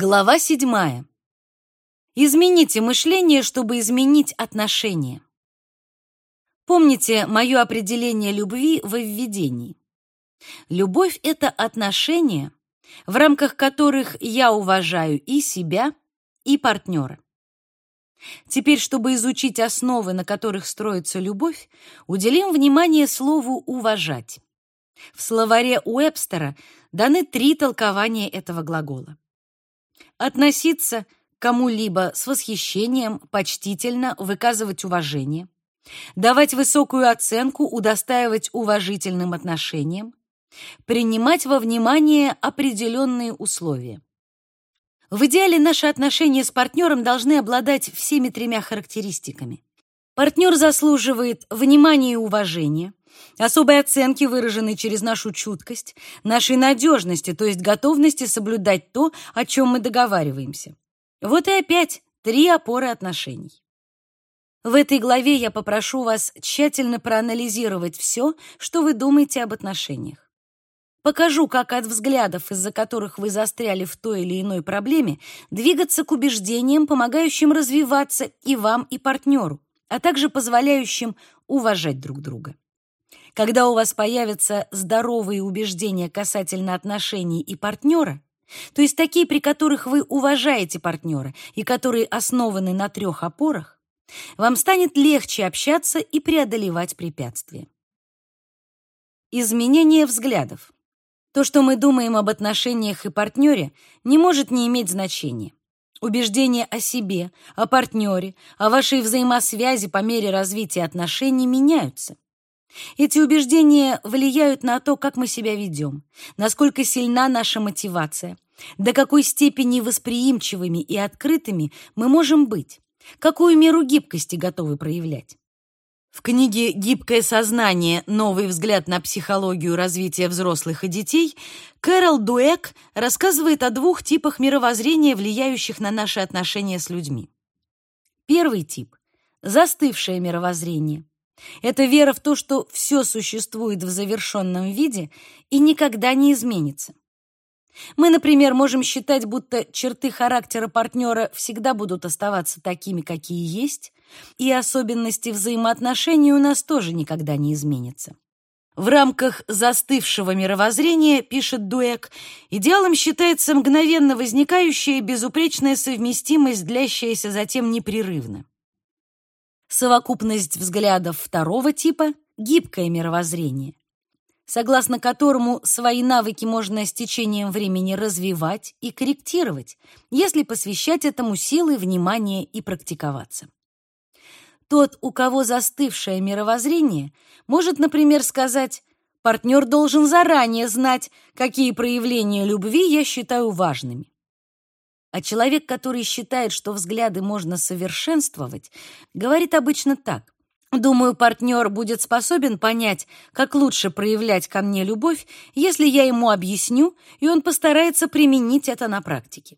Глава седьмая. Измените мышление, чтобы изменить отношения. Помните мое определение любви во введении. Любовь — это отношения, в рамках которых я уважаю и себя, и партнера. Теперь, чтобы изучить основы, на которых строится любовь, уделим внимание слову «уважать». В словаре Уэбстера даны три толкования этого глагола относиться к кому-либо с восхищением, почтительно выказывать уважение, давать высокую оценку, удостаивать уважительным отношением, принимать во внимание определенные условия. В идеале наши отношения с партнером должны обладать всеми тремя характеристиками. Партнер заслуживает внимания и уважения, особой оценки, выраженной через нашу чуткость, нашей надежности, то есть готовности соблюдать то, о чем мы договариваемся. Вот и опять три опоры отношений. В этой главе я попрошу вас тщательно проанализировать все, что вы думаете об отношениях. Покажу, как от взглядов, из-за которых вы застряли в той или иной проблеме, двигаться к убеждениям, помогающим развиваться и вам, и партнеру, а также позволяющим уважать друг друга. Когда у вас появятся здоровые убеждения касательно отношений и партнера, то есть такие, при которых вы уважаете партнера и которые основаны на трех опорах, вам станет легче общаться и преодолевать препятствия. Изменение взглядов. То, что мы думаем об отношениях и партнере, не может не иметь значения. Убеждения о себе, о партнере, о вашей взаимосвязи по мере развития отношений меняются. Эти убеждения влияют на то, как мы себя ведем, насколько сильна наша мотивация, до какой степени восприимчивыми и открытыми мы можем быть, какую меру гибкости готовы проявлять. В книге «Гибкое сознание. Новый взгляд на психологию развития взрослых и детей» Кэрол Дуэк рассказывает о двух типах мировоззрения, влияющих на наши отношения с людьми. Первый тип — застывшее мировоззрение. Это вера в то, что все существует в завершенном виде и никогда не изменится. Мы, например, можем считать, будто черты характера партнера всегда будут оставаться такими, какие есть, и особенности взаимоотношений у нас тоже никогда не изменятся. В рамках застывшего мировоззрения, пишет Дуэк, идеалом считается мгновенно возникающая безупречная совместимость, длящаяся затем непрерывно. Совокупность взглядов второго типа — гибкое мировоззрение, согласно которому свои навыки можно с течением времени развивать и корректировать, если посвящать этому силы, внимание и практиковаться. Тот, у кого застывшее мировоззрение, может, например, сказать «партнер должен заранее знать, какие проявления любви я считаю важными». А человек, который считает, что взгляды можно совершенствовать, говорит обычно так. Думаю, партнер будет способен понять, как лучше проявлять ко мне любовь, если я ему объясню, и он постарается применить это на практике.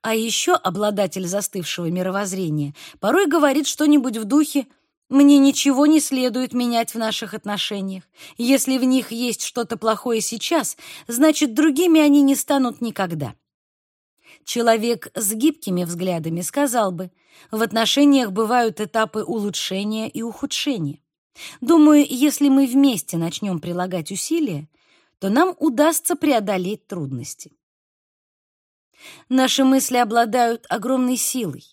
А еще обладатель застывшего мировоззрения порой говорит что-нибудь в духе «мне ничего не следует менять в наших отношениях. Если в них есть что-то плохое сейчас, значит, другими они не станут никогда». Человек с гибкими взглядами сказал бы, в отношениях бывают этапы улучшения и ухудшения. Думаю, если мы вместе начнем прилагать усилия, то нам удастся преодолеть трудности. Наши мысли обладают огромной силой.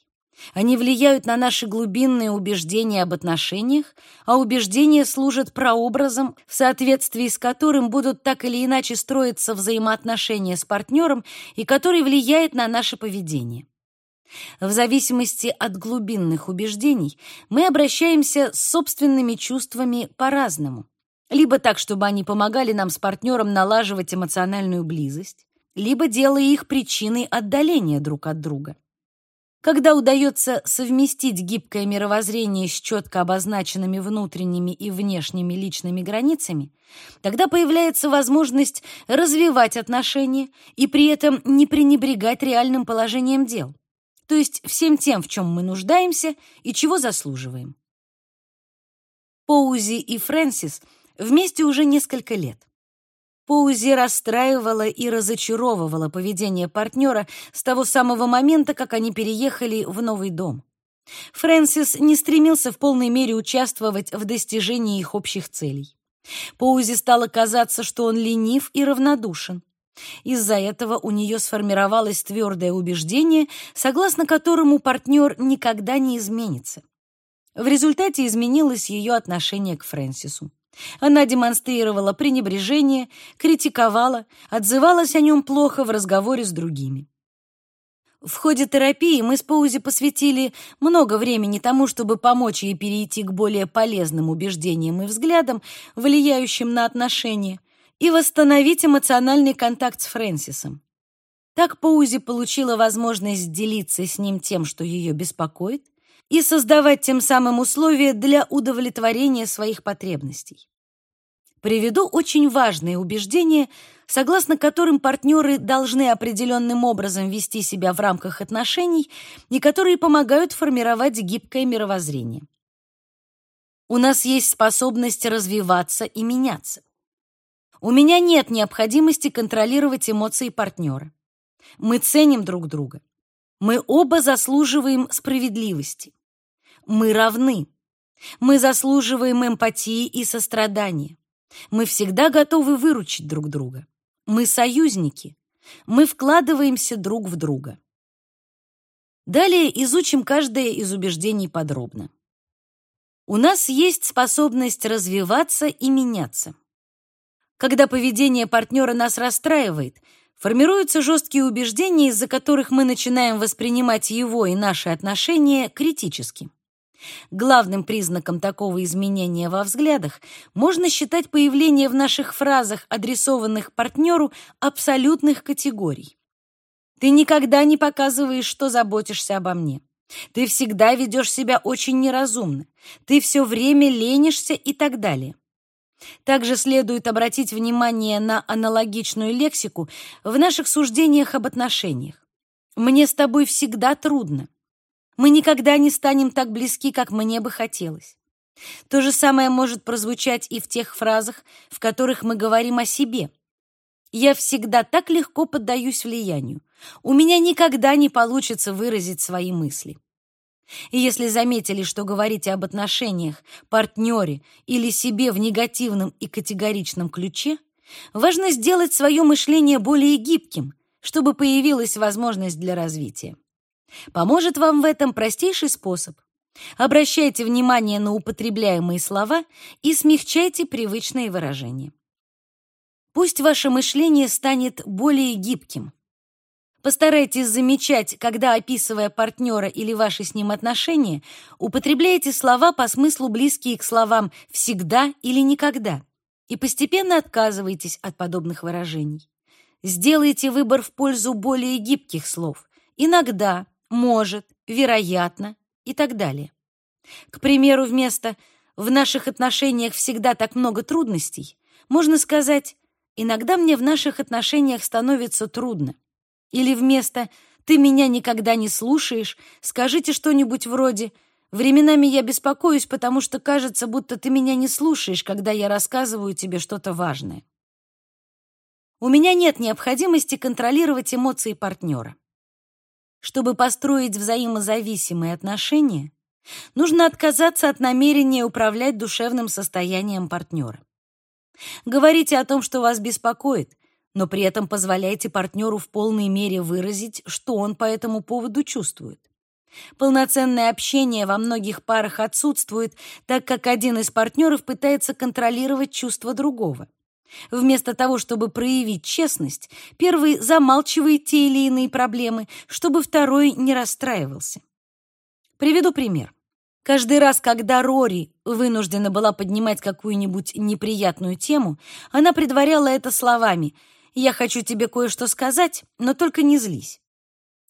Они влияют на наши глубинные убеждения об отношениях, а убеждения служат прообразом, в соответствии с которым будут так или иначе строиться взаимоотношения с партнером и который влияет на наше поведение. В зависимости от глубинных убеждений мы обращаемся с собственными чувствами по-разному. Либо так, чтобы они помогали нам с партнером налаживать эмоциональную близость, либо делая их причиной отдаления друг от друга. Когда удается совместить гибкое мировоззрение с четко обозначенными внутренними и внешними личными границами, тогда появляется возможность развивать отношения и при этом не пренебрегать реальным положением дел, то есть всем тем, в чем мы нуждаемся и чего заслуживаем. Поузи и Фрэнсис вместе уже несколько лет. Поузи расстраивала и разочаровывала поведение партнера с того самого момента, как они переехали в новый дом. Фрэнсис не стремился в полной мере участвовать в достижении их общих целей. Поузи стало казаться, что он ленив и равнодушен. Из-за этого у нее сформировалось твердое убеждение, согласно которому партнер никогда не изменится. В результате изменилось ее отношение к Фрэнсису. Она демонстрировала пренебрежение, критиковала, отзывалась о нем плохо в разговоре с другими. В ходе терапии мы с Паузи посвятили много времени тому, чтобы помочь ей перейти к более полезным убеждениям и взглядам, влияющим на отношения, и восстановить эмоциональный контакт с Фрэнсисом. Так Паузи получила возможность делиться с ним тем, что ее беспокоит, и создавать тем самым условия для удовлетворения своих потребностей. Приведу очень важные убеждения, согласно которым партнеры должны определенным образом вести себя в рамках отношений и которые помогают формировать гибкое мировоззрение. У нас есть способность развиваться и меняться. У меня нет необходимости контролировать эмоции партнера. Мы ценим друг друга. Мы оба заслуживаем справедливости. Мы равны. Мы заслуживаем эмпатии и сострадания. Мы всегда готовы выручить друг друга. Мы союзники. Мы вкладываемся друг в друга. Далее изучим каждое из убеждений подробно. У нас есть способность развиваться и меняться. Когда поведение партнера нас расстраивает, формируются жесткие убеждения, из-за которых мы начинаем воспринимать его и наши отношения критически. Главным признаком такого изменения во взглядах можно считать появление в наших фразах, адресованных партнеру, абсолютных категорий. Ты никогда не показываешь, что заботишься обо мне. Ты всегда ведешь себя очень неразумно. Ты все время ленишься и так далее. Также следует обратить внимание на аналогичную лексику в наших суждениях об отношениях. Мне с тобой всегда трудно. Мы никогда не станем так близки, как мне бы хотелось. То же самое может прозвучать и в тех фразах, в которых мы говорим о себе. Я всегда так легко поддаюсь влиянию. У меня никогда не получится выразить свои мысли. И если заметили, что говорите об отношениях, партнере или себе в негативном и категоричном ключе, важно сделать свое мышление более гибким, чтобы появилась возможность для развития. Поможет вам в этом простейший способ. Обращайте внимание на употребляемые слова и смягчайте привычные выражения. Пусть ваше мышление станет более гибким. Постарайтесь замечать, когда, описывая партнера или ваши с ним отношения, употребляете слова по смыслу близкие к словам «всегда» или «никогда», и постепенно отказывайтесь от подобных выражений. Сделайте выбор в пользу более гибких слов «иногда», может, вероятно и так далее. К примеру, вместо «в наших отношениях всегда так много трудностей» можно сказать «иногда мне в наших отношениях становится трудно». Или вместо «ты меня никогда не слушаешь» скажите что-нибудь вроде «временами я беспокоюсь, потому что кажется, будто ты меня не слушаешь, когда я рассказываю тебе что-то важное». У меня нет необходимости контролировать эмоции партнера. Чтобы построить взаимозависимые отношения, нужно отказаться от намерения управлять душевным состоянием партнера. Говорите о том, что вас беспокоит, но при этом позволяйте партнеру в полной мере выразить, что он по этому поводу чувствует. Полноценное общение во многих парах отсутствует, так как один из партнеров пытается контролировать чувства другого. Вместо того, чтобы проявить честность, первый замалчивает те или иные проблемы, чтобы второй не расстраивался. Приведу пример. Каждый раз, когда Рори вынуждена была поднимать какую-нибудь неприятную тему, она предваряла это словами «Я хочу тебе кое-что сказать, но только не злись».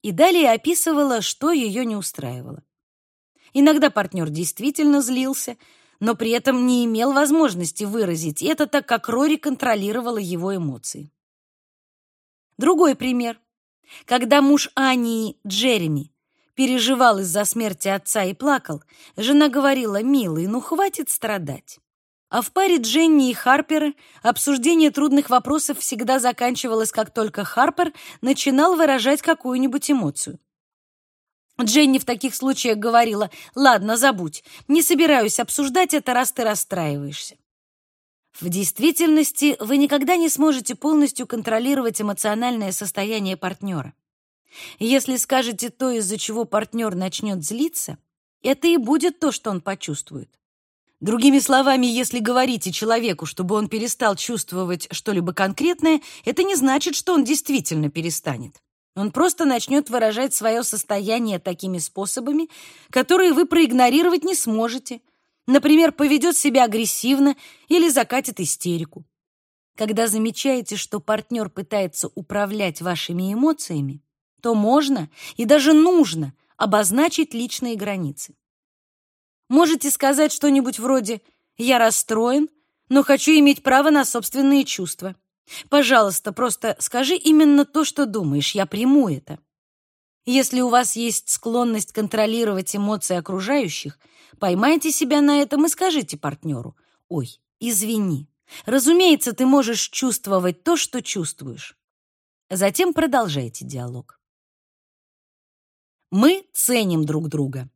И далее описывала, что ее не устраивало. Иногда партнер действительно злился, но при этом не имел возможности выразить это, так как Рори контролировала его эмоции. Другой пример. Когда муж Ани, Джереми, переживал из-за смерти отца и плакал, жена говорила, «Милый, ну хватит страдать». А в паре Дженни и Харпера обсуждение трудных вопросов всегда заканчивалось, как только Харпер начинал выражать какую-нибудь эмоцию. Дженни в таких случаях говорила, «Ладно, забудь, не собираюсь обсуждать это, раз ты расстраиваешься». В действительности вы никогда не сможете полностью контролировать эмоциональное состояние партнера. Если скажете то, из-за чего партнер начнет злиться, это и будет то, что он почувствует. Другими словами, если говорите человеку, чтобы он перестал чувствовать что-либо конкретное, это не значит, что он действительно перестанет. Он просто начнет выражать свое состояние такими способами, которые вы проигнорировать не сможете. Например, поведет себя агрессивно или закатит истерику. Когда замечаете, что партнер пытается управлять вашими эмоциями, то можно и даже нужно обозначить личные границы. Можете сказать что-нибудь вроде «я расстроен, но хочу иметь право на собственные чувства». Пожалуйста, просто скажи именно то, что думаешь, я приму это. Если у вас есть склонность контролировать эмоции окружающих, поймайте себя на этом и скажите партнеру «Ой, извини, разумеется, ты можешь чувствовать то, что чувствуешь». Затем продолжайте диалог. Мы ценим друг друга.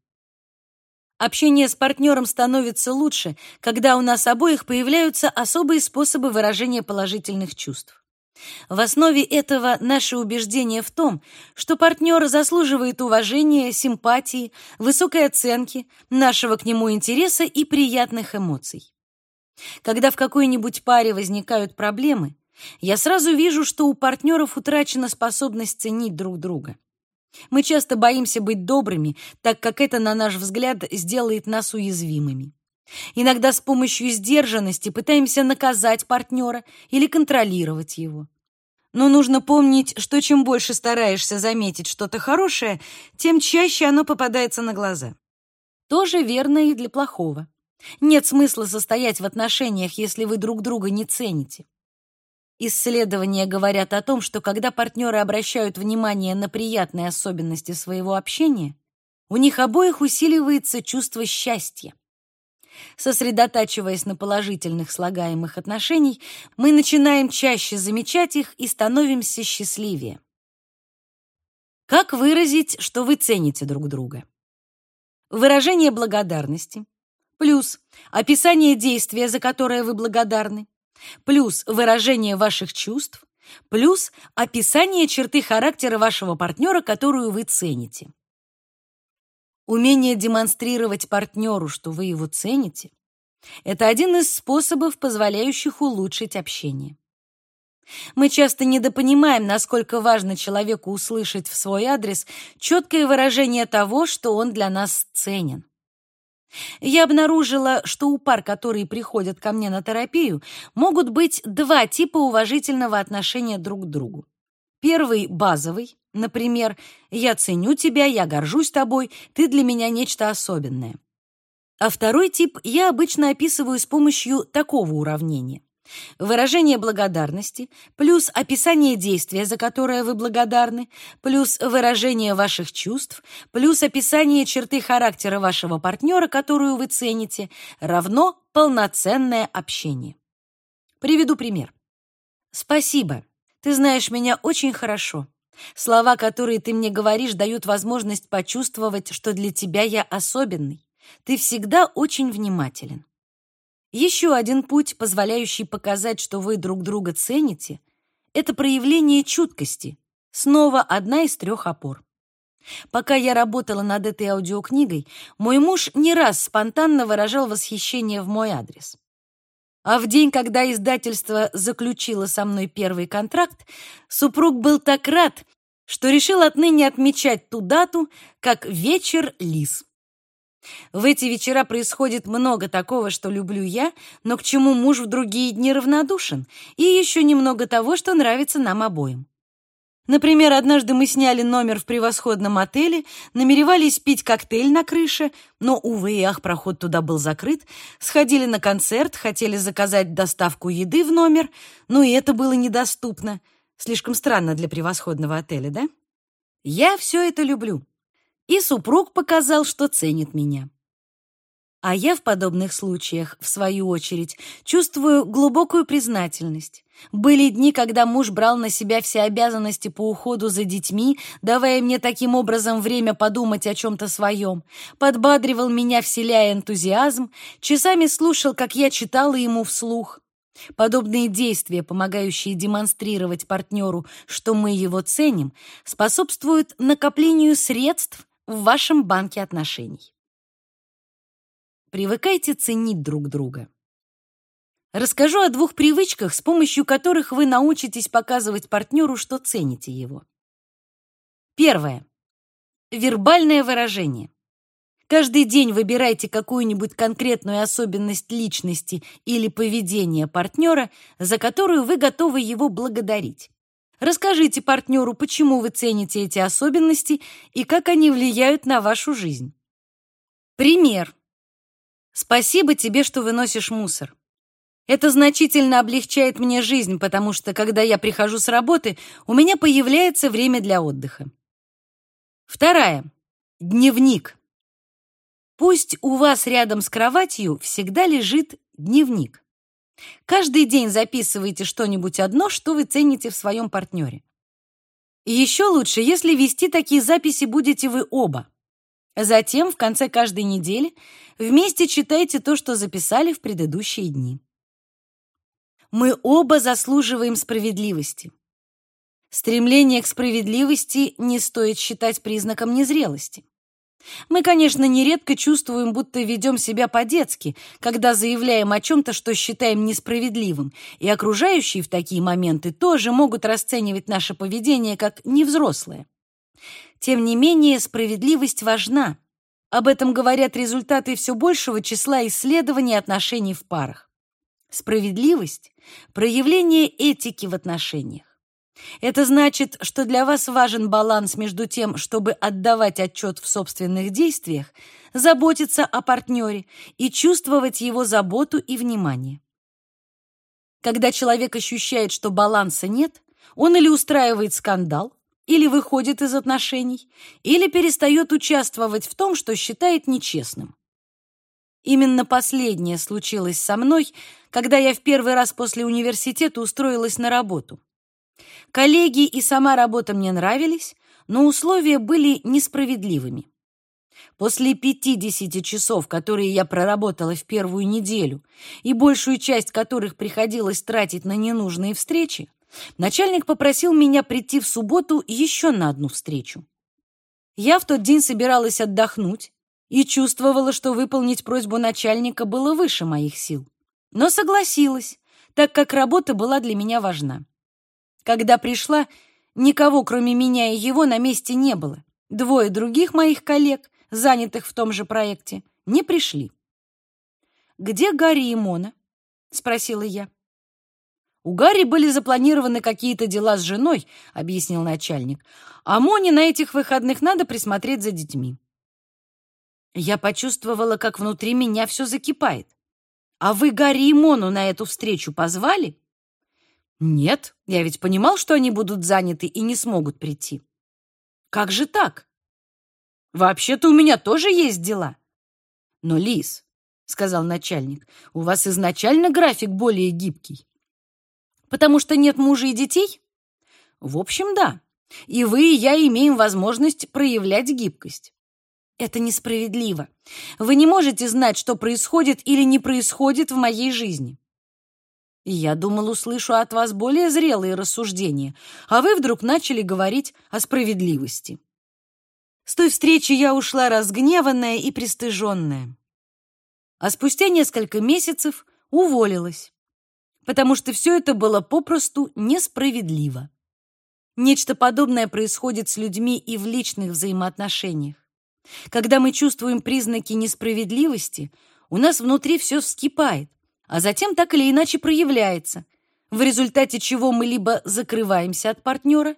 Общение с партнером становится лучше, когда у нас обоих появляются особые способы выражения положительных чувств. В основе этого наше убеждение в том, что партнер заслуживает уважения, симпатии, высокой оценки, нашего к нему интереса и приятных эмоций. Когда в какой-нибудь паре возникают проблемы, я сразу вижу, что у партнеров утрачена способность ценить друг друга. Мы часто боимся быть добрыми, так как это, на наш взгляд, сделает нас уязвимыми. Иногда с помощью сдержанности пытаемся наказать партнера или контролировать его. Но нужно помнить, что чем больше стараешься заметить что-то хорошее, тем чаще оно попадается на глаза. Тоже верно и для плохого. Нет смысла состоять в отношениях, если вы друг друга не цените. Исследования говорят о том, что когда партнеры обращают внимание на приятные особенности своего общения, у них обоих усиливается чувство счастья. Сосредотачиваясь на положительных слагаемых отношений, мы начинаем чаще замечать их и становимся счастливее. Как выразить, что вы цените друг друга? Выражение благодарности плюс описание действия, за которое вы благодарны, плюс выражение ваших чувств, плюс описание черты характера вашего партнера, которую вы цените. Умение демонстрировать партнеру, что вы его цените, это один из способов, позволяющих улучшить общение. Мы часто недопонимаем, насколько важно человеку услышать в свой адрес четкое выражение того, что он для нас ценен. Я обнаружила, что у пар, которые приходят ко мне на терапию, могут быть два типа уважительного отношения друг к другу. Первый — базовый, например, «я ценю тебя, я горжусь тобой, ты для меня нечто особенное». А второй тип я обычно описываю с помощью такого уравнения. Выражение благодарности плюс описание действия, за которое вы благодарны, плюс выражение ваших чувств, плюс описание черты характера вашего партнера, которую вы цените, равно полноценное общение. Приведу пример. Спасибо. Ты знаешь меня очень хорошо. Слова, которые ты мне говоришь, дают возможность почувствовать, что для тебя я особенный. Ты всегда очень внимателен. Еще один путь, позволяющий показать, что вы друг друга цените, это проявление чуткости. Снова одна из трех опор. Пока я работала над этой аудиокнигой, мой муж не раз спонтанно выражал восхищение в мой адрес. А в день, когда издательство заключило со мной первый контракт, супруг был так рад, что решил отныне отмечать ту дату как «Вечер лис». В эти вечера происходит много такого, что люблю я, но к чему муж в другие дни равнодушен, и еще немного того, что нравится нам обоим. Например, однажды мы сняли номер в превосходном отеле, намеревались пить коктейль на крыше, но, увы и ах, проход туда был закрыт, сходили на концерт, хотели заказать доставку еды в номер, но и это было недоступно. Слишком странно для превосходного отеля, да? Я все это люблю и супруг показал, что ценит меня. А я в подобных случаях, в свою очередь, чувствую глубокую признательность. Были дни, когда муж брал на себя все обязанности по уходу за детьми, давая мне таким образом время подумать о чем-то своем, подбадривал меня, вселяя энтузиазм, часами слушал, как я читала ему вслух. Подобные действия, помогающие демонстрировать партнеру, что мы его ценим, способствуют накоплению средств в вашем банке отношений. Привыкайте ценить друг друга. Расскажу о двух привычках, с помощью которых вы научитесь показывать партнеру, что цените его. Первое. Вербальное выражение. Каждый день выбирайте какую-нибудь конкретную особенность личности или поведения партнера, за которую вы готовы его благодарить. Расскажите партнеру, почему вы цените эти особенности и как они влияют на вашу жизнь. Пример. Спасибо тебе, что выносишь мусор. Это значительно облегчает мне жизнь, потому что, когда я прихожу с работы, у меня появляется время для отдыха. Вторая. Дневник. Пусть у вас рядом с кроватью всегда лежит дневник. Каждый день записывайте что-нибудь одно, что вы цените в своем партнере. Еще лучше, если вести такие записи будете вы оба. Затем, в конце каждой недели, вместе читайте то, что записали в предыдущие дни. Мы оба заслуживаем справедливости. Стремление к справедливости не стоит считать признаком незрелости. Мы, конечно, нередко чувствуем, будто ведем себя по-детски, когда заявляем о чем-то, что считаем несправедливым, и окружающие в такие моменты тоже могут расценивать наше поведение как невзрослое. Тем не менее, справедливость важна. Об этом говорят результаты все большего числа исследований отношений в парах. Справедливость — проявление этики в отношениях. Это значит, что для вас важен баланс между тем, чтобы отдавать отчет в собственных действиях, заботиться о партнере и чувствовать его заботу и внимание. Когда человек ощущает, что баланса нет, он или устраивает скандал, или выходит из отношений, или перестает участвовать в том, что считает нечестным. Именно последнее случилось со мной, когда я в первый раз после университета устроилась на работу. Коллеги и сама работа мне нравились, но условия были несправедливыми. После 50 часов, которые я проработала в первую неделю, и большую часть которых приходилось тратить на ненужные встречи, Начальник попросил меня прийти в субботу еще на одну встречу. Я в тот день собиралась отдохнуть и чувствовала, что выполнить просьбу начальника было выше моих сил. Но согласилась, так как работа была для меня важна. Когда пришла, никого, кроме меня и его, на месте не было. Двое других моих коллег, занятых в том же проекте, не пришли. «Где Гарри и Мона?» — спросила я. У Гарри были запланированы какие-то дела с женой, объяснил начальник. А Моне на этих выходных надо присмотреть за детьми. Я почувствовала, как внутри меня все закипает. А вы Гарри и Мону на эту встречу позвали? Нет, я ведь понимал, что они будут заняты и не смогут прийти. Как же так? Вообще-то у меня тоже есть дела. Но, Лис, сказал начальник, у вас изначально график более гибкий. Потому что нет мужа и детей? В общем, да. И вы, и я имеем возможность проявлять гибкость. Это несправедливо. Вы не можете знать, что происходит или не происходит в моей жизни. И я думал, услышу от вас более зрелые рассуждения, а вы вдруг начали говорить о справедливости. С той встречи я ушла разгневанная и пристыженная. А спустя несколько месяцев уволилась потому что все это было попросту несправедливо. Нечто подобное происходит с людьми и в личных взаимоотношениях. Когда мы чувствуем признаки несправедливости, у нас внутри все вскипает, а затем так или иначе проявляется, в результате чего мы либо закрываемся от партнера,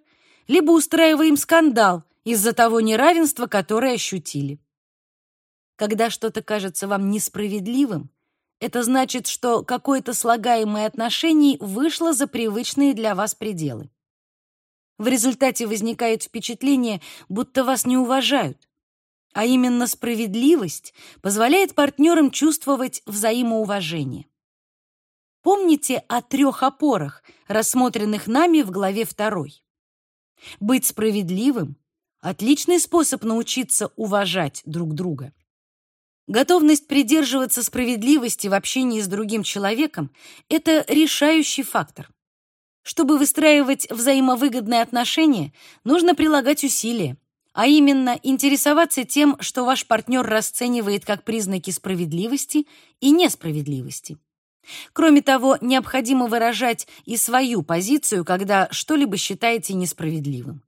либо устраиваем скандал из-за того неравенства, которое ощутили. Когда что-то кажется вам несправедливым, это значит, что какое-то слагаемое отношений вышло за привычные для вас пределы. В результате возникает впечатление, будто вас не уважают. а именно справедливость, позволяет партнерам чувствовать взаимоуважение. Помните о трех опорах, рассмотренных нами в главе 2. Быть справедливым – отличный способ научиться уважать друг друга. Готовность придерживаться справедливости в общении с другим человеком – это решающий фактор. Чтобы выстраивать взаимовыгодные отношения, нужно прилагать усилия, а именно интересоваться тем, что ваш партнер расценивает как признаки справедливости и несправедливости. Кроме того, необходимо выражать и свою позицию, когда что-либо считаете несправедливым.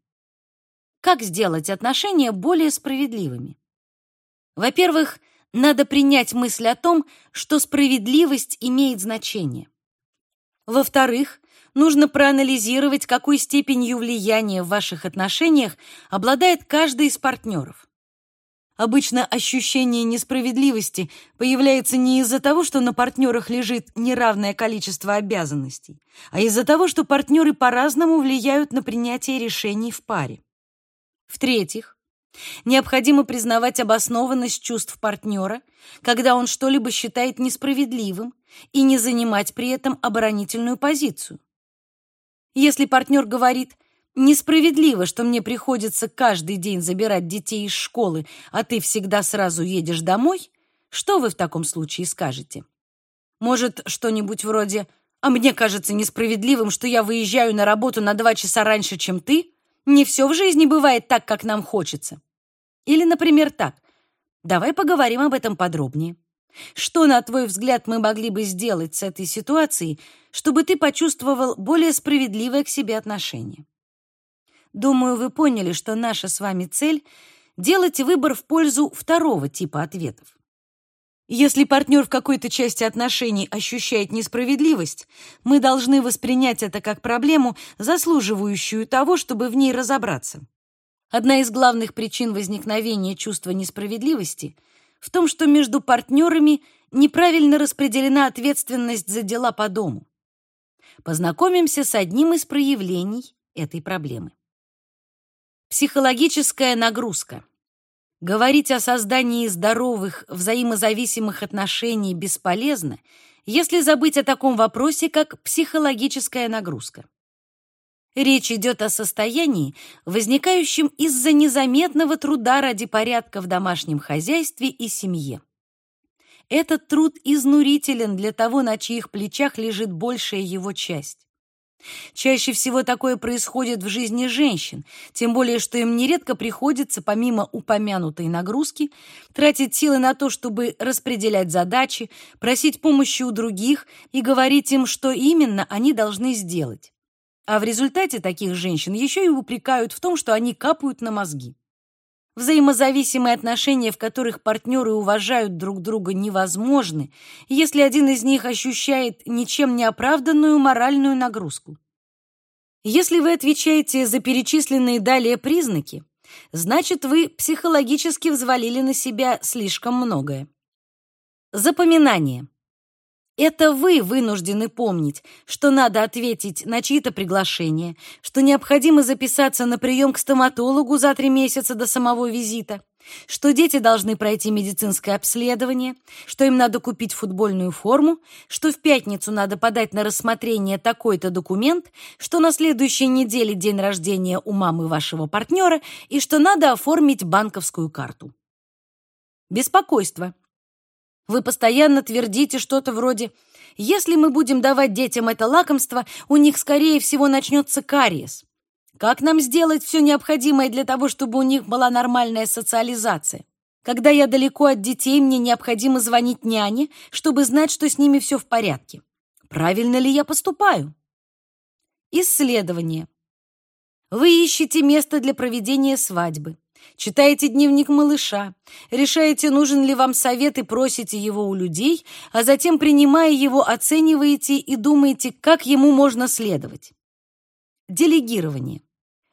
Как сделать отношения более справедливыми? Во-первых, надо принять мысль о том, что справедливость имеет значение. Во-вторых, нужно проанализировать, какой степенью влияния в ваших отношениях обладает каждый из партнеров. Обычно ощущение несправедливости появляется не из-за того, что на партнерах лежит неравное количество обязанностей, а из-за того, что партнеры по-разному влияют на принятие решений в паре. В-третьих, необходимо признавать обоснованность чувств партнера, когда он что-либо считает несправедливым, и не занимать при этом оборонительную позицию. Если партнер говорит Несправедливо, что мне приходится каждый день забирать детей из школы, а ты всегда сразу едешь домой. Что вы в таком случае скажете? Может, что-нибудь вроде «А мне кажется несправедливым, что я выезжаю на работу на два часа раньше, чем ты? Не все в жизни бывает так, как нам хочется». Или, например, так «Давай поговорим об этом подробнее». Что, на твой взгляд, мы могли бы сделать с этой ситуацией, чтобы ты почувствовал более справедливое к себе отношение? Думаю, вы поняли, что наша с вами цель — делать выбор в пользу второго типа ответов. Если партнер в какой-то части отношений ощущает несправедливость, мы должны воспринять это как проблему, заслуживающую того, чтобы в ней разобраться. Одна из главных причин возникновения чувства несправедливости в том, что между партнерами неправильно распределена ответственность за дела по дому. Познакомимся с одним из проявлений этой проблемы. Психологическая нагрузка. Говорить о создании здоровых, взаимозависимых отношений бесполезно, если забыть о таком вопросе, как психологическая нагрузка. Речь идет о состоянии, возникающем из-за незаметного труда ради порядка в домашнем хозяйстве и семье. Этот труд изнурителен для того, на чьих плечах лежит большая его часть. Чаще всего такое происходит в жизни женщин, тем более что им нередко приходится, помимо упомянутой нагрузки, тратить силы на то, чтобы распределять задачи, просить помощи у других и говорить им, что именно они должны сделать. А в результате таких женщин еще и упрекают в том, что они капают на мозги. Взаимозависимые отношения, в которых партнеры уважают друг друга, невозможны, если один из них ощущает ничем не оправданную моральную нагрузку. Если вы отвечаете за перечисленные далее признаки, значит, вы психологически взвалили на себя слишком многое. Запоминание. Это вы вынуждены помнить, что надо ответить на чьи-то приглашения, что необходимо записаться на прием к стоматологу за три месяца до самого визита, что дети должны пройти медицинское обследование, что им надо купить футбольную форму, что в пятницу надо подать на рассмотрение такой-то документ, что на следующей неделе день рождения у мамы вашего партнера и что надо оформить банковскую карту. Беспокойство. Вы постоянно твердите что-то вроде «Если мы будем давать детям это лакомство, у них, скорее всего, начнется кариес». Как нам сделать все необходимое для того, чтобы у них была нормальная социализация? Когда я далеко от детей, мне необходимо звонить няне, чтобы знать, что с ними все в порядке. Правильно ли я поступаю? Исследование. Вы ищете место для проведения свадьбы. Читаете дневник малыша, решаете, нужен ли вам совет и просите его у людей, а затем, принимая его, оцениваете и думаете, как ему можно следовать. Делегирование.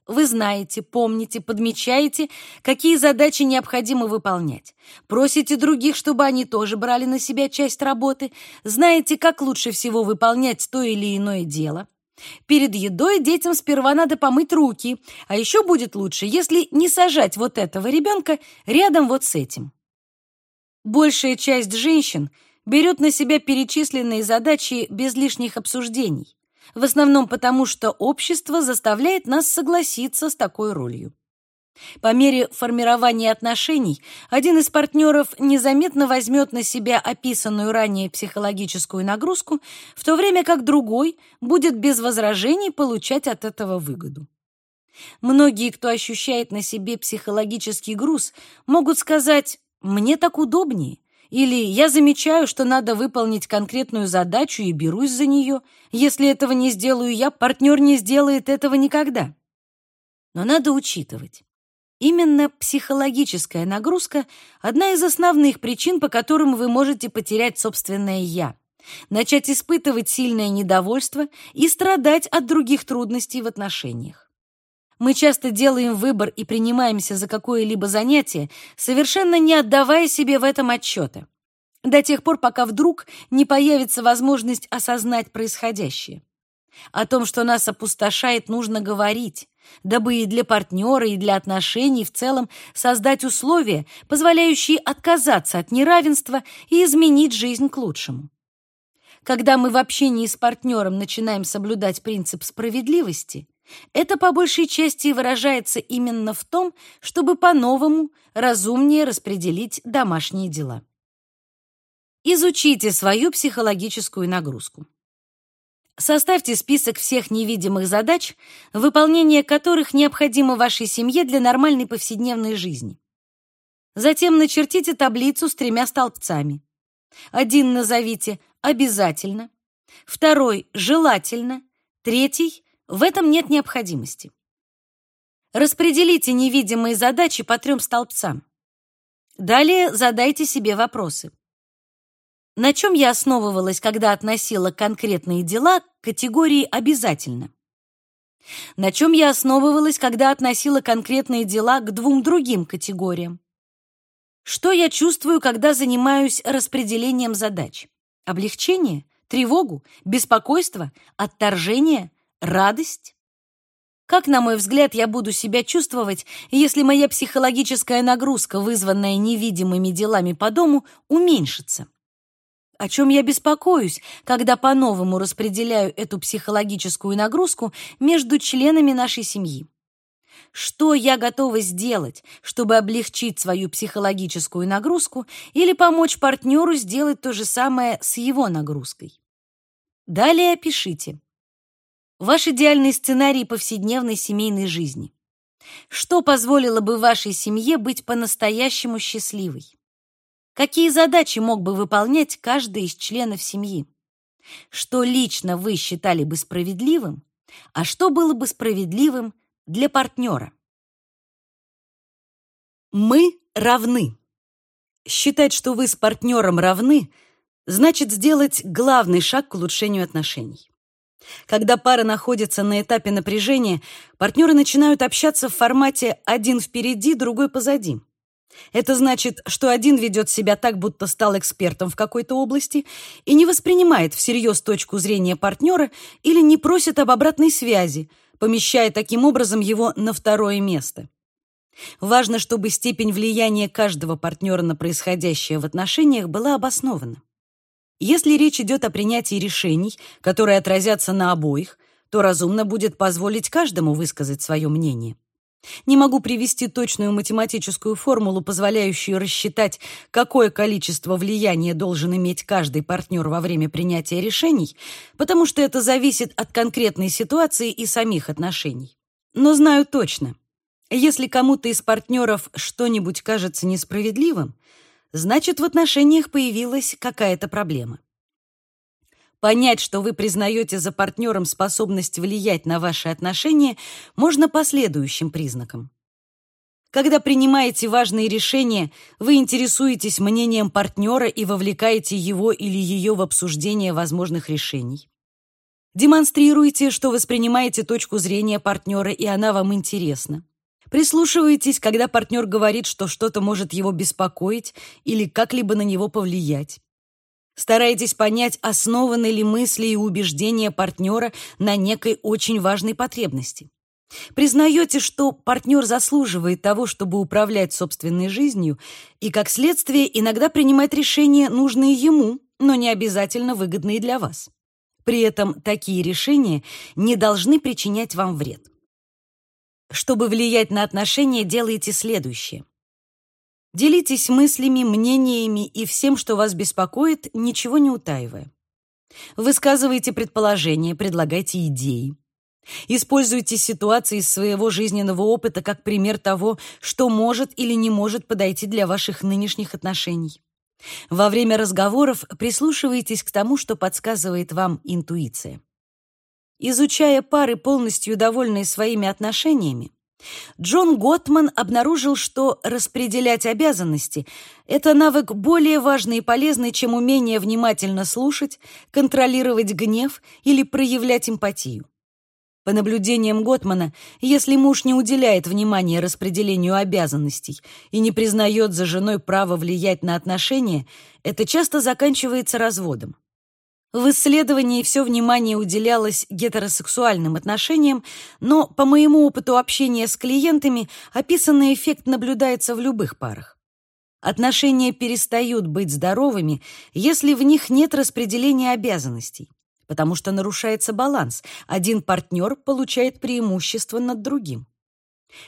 Вы знаете, помните, подмечаете, какие задачи необходимо выполнять. Просите других, чтобы они тоже брали на себя часть работы. Знаете, как лучше всего выполнять то или иное дело. Перед едой детям сперва надо помыть руки, а еще будет лучше, если не сажать вот этого ребенка рядом вот с этим. Большая часть женщин берет на себя перечисленные задачи без лишних обсуждений, в основном потому, что общество заставляет нас согласиться с такой ролью. По мере формирования отношений один из партнеров незаметно возьмет на себя описанную ранее психологическую нагрузку, в то время как другой будет без возражений получать от этого выгоду. Многие, кто ощущает на себе психологический груз, могут сказать «мне так удобнее» или «я замечаю, что надо выполнить конкретную задачу и берусь за нее. Если этого не сделаю я, партнер не сделает этого никогда». Но надо учитывать, Именно психологическая нагрузка – одна из основных причин, по которым вы можете потерять собственное «я», начать испытывать сильное недовольство и страдать от других трудностей в отношениях. Мы часто делаем выбор и принимаемся за какое-либо занятие, совершенно не отдавая себе в этом отчета, до тех пор, пока вдруг не появится возможность осознать происходящее. О том, что нас опустошает, нужно говорить, дабы и для партнера, и для отношений в целом создать условия, позволяющие отказаться от неравенства и изменить жизнь к лучшему. Когда мы в общении с партнером начинаем соблюдать принцип справедливости, это по большей части выражается именно в том, чтобы по-новому, разумнее распределить домашние дела. Изучите свою психологическую нагрузку. Составьте список всех невидимых задач, выполнение которых необходимо вашей семье для нормальной повседневной жизни. Затем начертите таблицу с тремя столбцами. Один назовите «обязательно», второй «желательно», третий «в этом нет необходимости». Распределите невидимые задачи по трем столбцам. Далее задайте себе вопросы. На чем я основывалась, когда относила конкретные дела к категории «обязательно»? На чем я основывалась, когда относила конкретные дела к двум другим категориям? Что я чувствую, когда занимаюсь распределением задач? Облегчение? Тревогу? Беспокойство? Отторжение? Радость? Как, на мой взгляд, я буду себя чувствовать, если моя психологическая нагрузка, вызванная невидимыми делами по дому, уменьшится? О чем я беспокоюсь, когда по-новому распределяю эту психологическую нагрузку между членами нашей семьи. Что я готова сделать, чтобы облегчить свою психологическую нагрузку или помочь партнеру сделать то же самое с его нагрузкой? Далее опишите. Ваш идеальный сценарий повседневной семейной жизни. Что позволило бы вашей семье быть по-настоящему счастливой? Какие задачи мог бы выполнять каждый из членов семьи? Что лично вы считали бы справедливым, а что было бы справедливым для партнера? Мы равны. Считать, что вы с партнером равны, значит сделать главный шаг к улучшению отношений. Когда пара находится на этапе напряжения, партнеры начинают общаться в формате «один впереди, другой позади». Это значит, что один ведет себя так, будто стал экспертом в какой-то области и не воспринимает всерьез точку зрения партнера или не просит об обратной связи, помещая таким образом его на второе место. Важно, чтобы степень влияния каждого партнера на происходящее в отношениях была обоснована. Если речь идет о принятии решений, которые отразятся на обоих, то разумно будет позволить каждому высказать свое мнение. Не могу привести точную математическую формулу, позволяющую рассчитать, какое количество влияния должен иметь каждый партнер во время принятия решений, потому что это зависит от конкретной ситуации и самих отношений. Но знаю точно, если кому-то из партнеров что-нибудь кажется несправедливым, значит, в отношениях появилась какая-то проблема. Понять, что вы признаете за партнером способность влиять на ваши отношения, можно по следующим признакам. Когда принимаете важные решения, вы интересуетесь мнением партнера и вовлекаете его или ее в обсуждение возможных решений. Демонстрируйте, что воспринимаете точку зрения партнера, и она вам интересна. Прислушивайтесь, когда партнер говорит, что что-то может его беспокоить или как-либо на него повлиять. Старайтесь понять, основаны ли мысли и убеждения партнера на некой очень важной потребности. Признаете, что партнер заслуживает того, чтобы управлять собственной жизнью, и, как следствие, иногда принимать решения, нужные ему, но не обязательно выгодные для вас. При этом такие решения не должны причинять вам вред. Чтобы влиять на отношения, делайте следующее. Делитесь мыслями, мнениями и всем, что вас беспокоит, ничего не утаивая. Высказывайте предположения, предлагайте идеи. Используйте ситуации из своего жизненного опыта как пример того, что может или не может подойти для ваших нынешних отношений. Во время разговоров прислушивайтесь к тому, что подсказывает вам интуиция. Изучая пары, полностью довольные своими отношениями, Джон Готман обнаружил, что распределять обязанности — это навык более важный и полезный, чем умение внимательно слушать, контролировать гнев или проявлять эмпатию. По наблюдениям Готмана, если муж не уделяет внимания распределению обязанностей и не признает за женой право влиять на отношения, это часто заканчивается разводом. В исследовании все внимание уделялось гетеросексуальным отношениям, но, по моему опыту общения с клиентами, описанный эффект наблюдается в любых парах. Отношения перестают быть здоровыми, если в них нет распределения обязанностей потому что нарушается баланс. Один партнер получает преимущество над другим.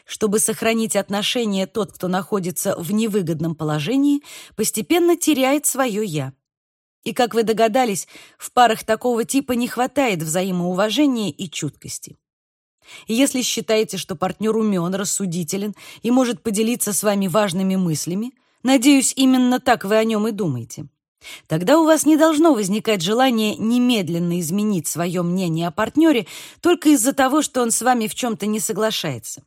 Чтобы сохранить отношения, тот, кто находится в невыгодном положении, постепенно теряет свое «я». И, как вы догадались, в парах такого типа не хватает взаимоуважения и чуткости. если считаете, что партнер умен, рассудителен и может поделиться с вами важными мыслями, надеюсь, именно так вы о нем и думаете. Тогда у вас не должно возникать желание немедленно изменить свое мнение о партнере только из-за того, что он с вами в чем-то не соглашается.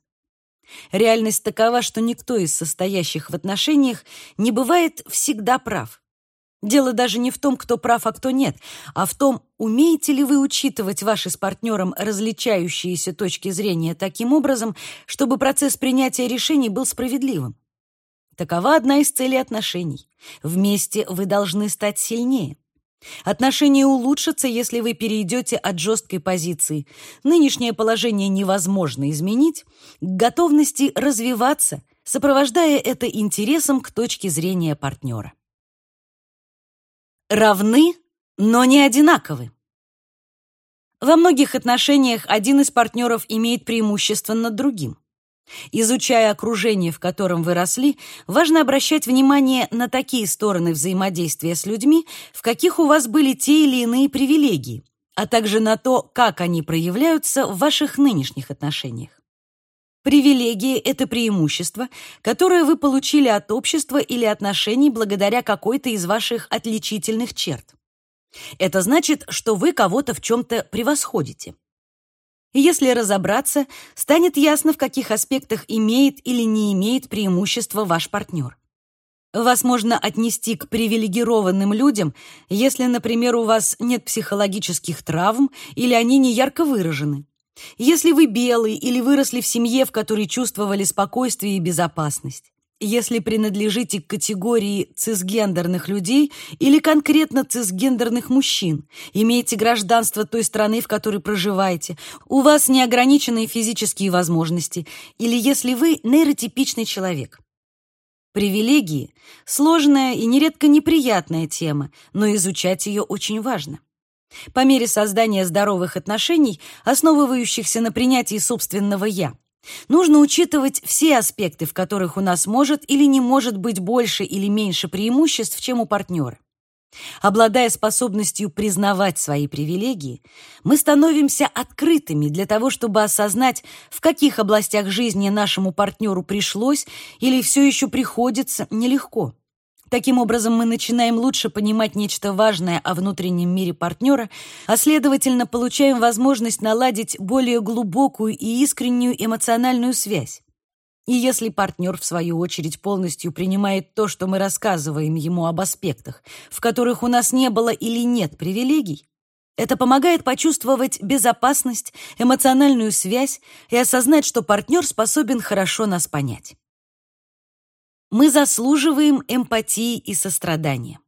Реальность такова, что никто из состоящих в отношениях не бывает всегда прав. Дело даже не в том, кто прав, а кто нет, а в том, умеете ли вы учитывать ваши с партнером различающиеся точки зрения таким образом, чтобы процесс принятия решений был справедливым. Такова одна из целей отношений. Вместе вы должны стать сильнее. Отношения улучшатся, если вы перейдете от жесткой позиции «нынешнее положение невозможно изменить» к готовности развиваться, сопровождая это интересом к точке зрения партнера. Равны, но не одинаковы. Во многих отношениях один из партнеров имеет преимущество над другим. Изучая окружение, в котором вы росли, важно обращать внимание на такие стороны взаимодействия с людьми, в каких у вас были те или иные привилегии, а также на то, как они проявляются в ваших нынешних отношениях. Привилегии — это преимущество, которое вы получили от общества или отношений благодаря какой-то из ваших отличительных черт. Это значит, что вы кого-то в чем-то превосходите. Если разобраться, станет ясно, в каких аспектах имеет или не имеет преимущество ваш партнер. Вас можно отнести к привилегированным людям, если, например, у вас нет психологических травм или они не ярко выражены. Если вы белый или выросли в семье, в которой чувствовали спокойствие и безопасность. Если принадлежите к категории цисгендерных людей или конкретно цисгендерных мужчин, имеете гражданство той страны, в которой проживаете, у вас неограниченные физические возможности, или если вы нейротипичный человек. Привилегии – сложная и нередко неприятная тема, но изучать ее очень важно. По мере создания здоровых отношений, основывающихся на принятии собственного «я», Нужно учитывать все аспекты, в которых у нас может или не может быть больше или меньше преимуществ, чем у партнера. Обладая способностью признавать свои привилегии, мы становимся открытыми для того, чтобы осознать, в каких областях жизни нашему партнеру пришлось или все еще приходится нелегко. Таким образом, мы начинаем лучше понимать нечто важное о внутреннем мире партнера, а следовательно, получаем возможность наладить более глубокую и искреннюю эмоциональную связь. И если партнер, в свою очередь, полностью принимает то, что мы рассказываем ему об аспектах, в которых у нас не было или нет привилегий, это помогает почувствовать безопасность, эмоциональную связь и осознать, что партнер способен хорошо нас понять мы заслуживаем эмпатии и сострадания.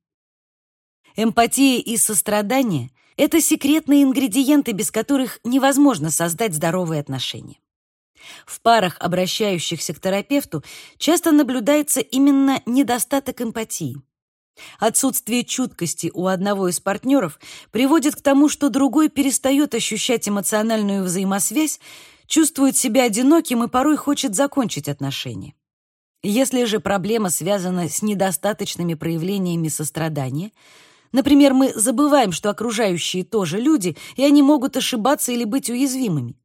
Эмпатия и сострадание — это секретные ингредиенты, без которых невозможно создать здоровые отношения. В парах, обращающихся к терапевту, часто наблюдается именно недостаток эмпатии. Отсутствие чуткости у одного из партнеров приводит к тому, что другой перестает ощущать эмоциональную взаимосвязь, чувствует себя одиноким и порой хочет закончить отношения. Если же проблема связана с недостаточными проявлениями сострадания, например, мы забываем, что окружающие тоже люди, и они могут ошибаться или быть уязвимыми,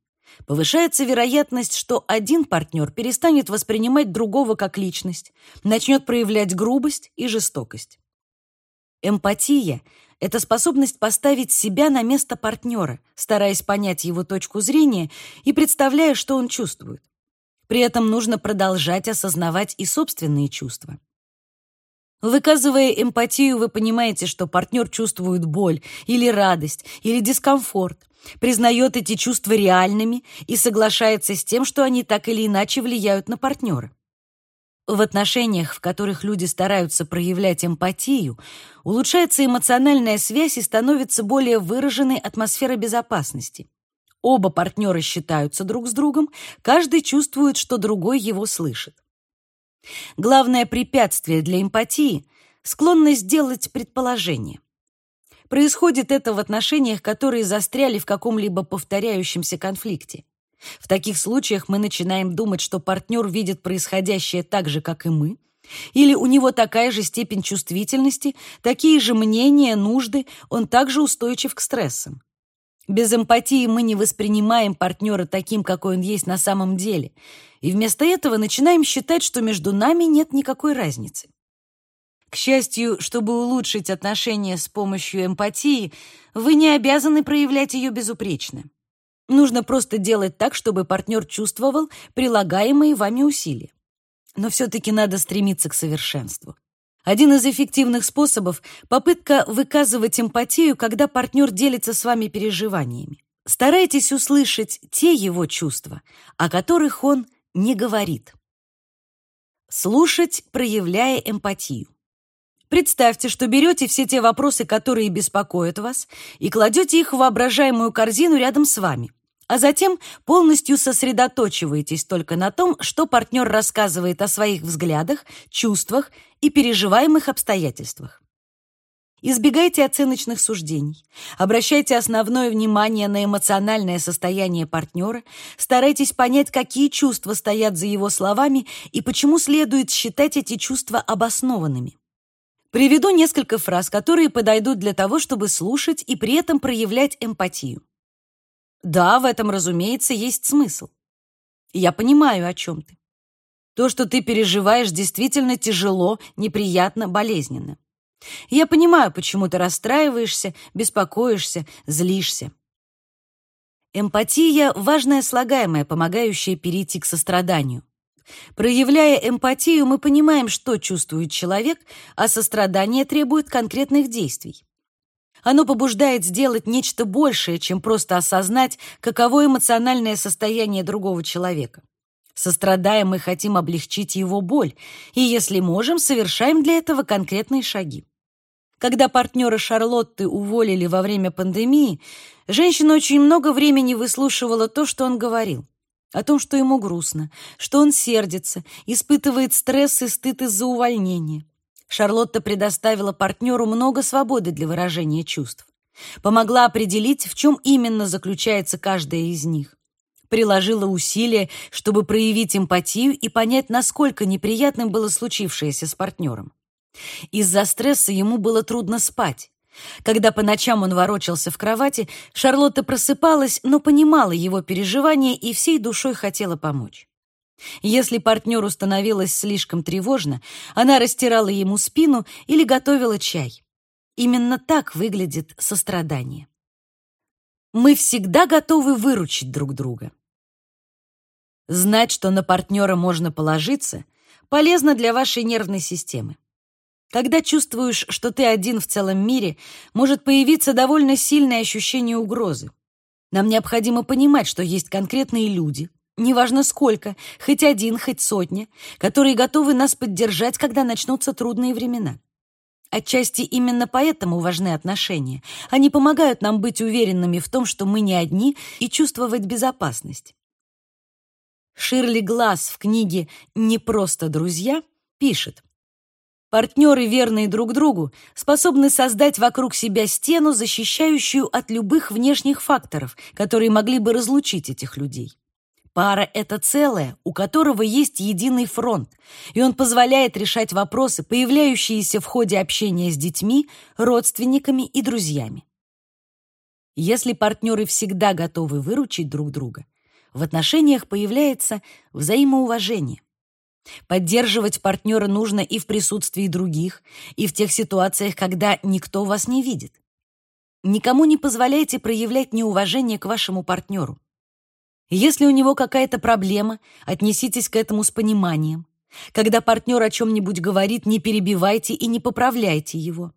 повышается вероятность, что один партнер перестанет воспринимать другого как личность, начнет проявлять грубость и жестокость. Эмпатия — это способность поставить себя на место партнера, стараясь понять его точку зрения и представляя, что он чувствует. При этом нужно продолжать осознавать и собственные чувства. Выказывая эмпатию, вы понимаете, что партнер чувствует боль или радость, или дискомфорт, признает эти чувства реальными и соглашается с тем, что они так или иначе влияют на партнера. В отношениях, в которых люди стараются проявлять эмпатию, улучшается эмоциональная связь и становится более выраженной атмосфера безопасности. Оба партнера считаются друг с другом, каждый чувствует, что другой его слышит. Главное препятствие для эмпатии — склонность делать предположения. Происходит это в отношениях, которые застряли в каком-либо повторяющемся конфликте. В таких случаях мы начинаем думать, что партнер видит происходящее так же, как и мы, или у него такая же степень чувствительности, такие же мнения, нужды, он также устойчив к стрессам. Без эмпатии мы не воспринимаем партнера таким, какой он есть на самом деле, и вместо этого начинаем считать, что между нами нет никакой разницы. К счастью, чтобы улучшить отношения с помощью эмпатии, вы не обязаны проявлять ее безупречно. Нужно просто делать так, чтобы партнер чувствовал прилагаемые вами усилия. Но все-таки надо стремиться к совершенству. Один из эффективных способов — попытка выказывать эмпатию, когда партнер делится с вами переживаниями. Старайтесь услышать те его чувства, о которых он не говорит. Слушать, проявляя эмпатию. Представьте, что берете все те вопросы, которые беспокоят вас, и кладете их в воображаемую корзину рядом с вами, а затем полностью сосредоточиваетесь только на том, что партнер рассказывает о своих взглядах, чувствах и переживаемых обстоятельствах. Избегайте оценочных суждений. Обращайте основное внимание на эмоциональное состояние партнера, старайтесь понять, какие чувства стоят за его словами и почему следует считать эти чувства обоснованными. Приведу несколько фраз, которые подойдут для того, чтобы слушать и при этом проявлять эмпатию. Да, в этом, разумеется, есть смысл. Я понимаю, о чем ты. То, что ты переживаешь, действительно тяжело, неприятно, болезненно. Я понимаю, почему ты расстраиваешься, беспокоишься, злишься. Эмпатия — важное слагаемое, помогающее перейти к состраданию. Проявляя эмпатию, мы понимаем, что чувствует человек, а сострадание требует конкретных действий. Оно побуждает сделать нечто большее, чем просто осознать, каково эмоциональное состояние другого человека. Сострадая, мы хотим облегчить его боль, и, если можем, совершаем для этого конкретные шаги. Когда партнера Шарлотты уволили во время пандемии, женщина очень много времени выслушивала то, что он говорил о том, что ему грустно, что он сердится, испытывает стресс и стыд из-за увольнения. Шарлотта предоставила партнеру много свободы для выражения чувств. Помогла определить, в чем именно заключается каждая из них. Приложила усилия, чтобы проявить эмпатию и понять, насколько неприятным было случившееся с партнером. Из-за стресса ему было трудно спать. Когда по ночам он ворочался в кровати, Шарлотта просыпалась, но понимала его переживания и всей душой хотела помочь. Если партнеру становилось слишком тревожно, она растирала ему спину или готовила чай. Именно так выглядит сострадание. Мы всегда готовы выручить друг друга. Знать, что на партнера можно положиться, полезно для вашей нервной системы. Когда чувствуешь, что ты один в целом мире, может появиться довольно сильное ощущение угрозы. Нам необходимо понимать, что есть конкретные люди, неважно сколько, хоть один, хоть сотня, которые готовы нас поддержать, когда начнутся трудные времена. Отчасти именно поэтому важны отношения. Они помогают нам быть уверенными в том, что мы не одни, и чувствовать безопасность. Ширли Глаз в книге «Не просто друзья» пишет, Партнеры, верные друг другу, способны создать вокруг себя стену, защищающую от любых внешних факторов, которые могли бы разлучить этих людей. Пара — это целое, у которого есть единый фронт, и он позволяет решать вопросы, появляющиеся в ходе общения с детьми, родственниками и друзьями. Если партнеры всегда готовы выручить друг друга, в отношениях появляется взаимоуважение. Поддерживать партнера нужно и в присутствии других, и в тех ситуациях, когда никто вас не видит. Никому не позволяйте проявлять неуважение к вашему партнеру. Если у него какая-то проблема, отнеситесь к этому с пониманием. Когда партнер о чем-нибудь говорит, не перебивайте и не поправляйте его.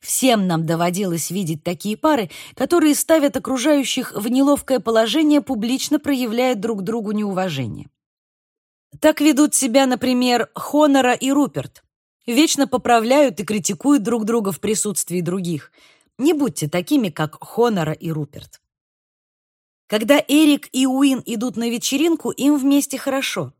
Всем нам доводилось видеть такие пары, которые ставят окружающих в неловкое положение, публично проявляя друг другу неуважение. Так ведут себя, например, Хонора и Руперт. Вечно поправляют и критикуют друг друга в присутствии других. Не будьте такими, как Хонора и Руперт. Когда Эрик и Уин идут на вечеринку, им вместе хорошо.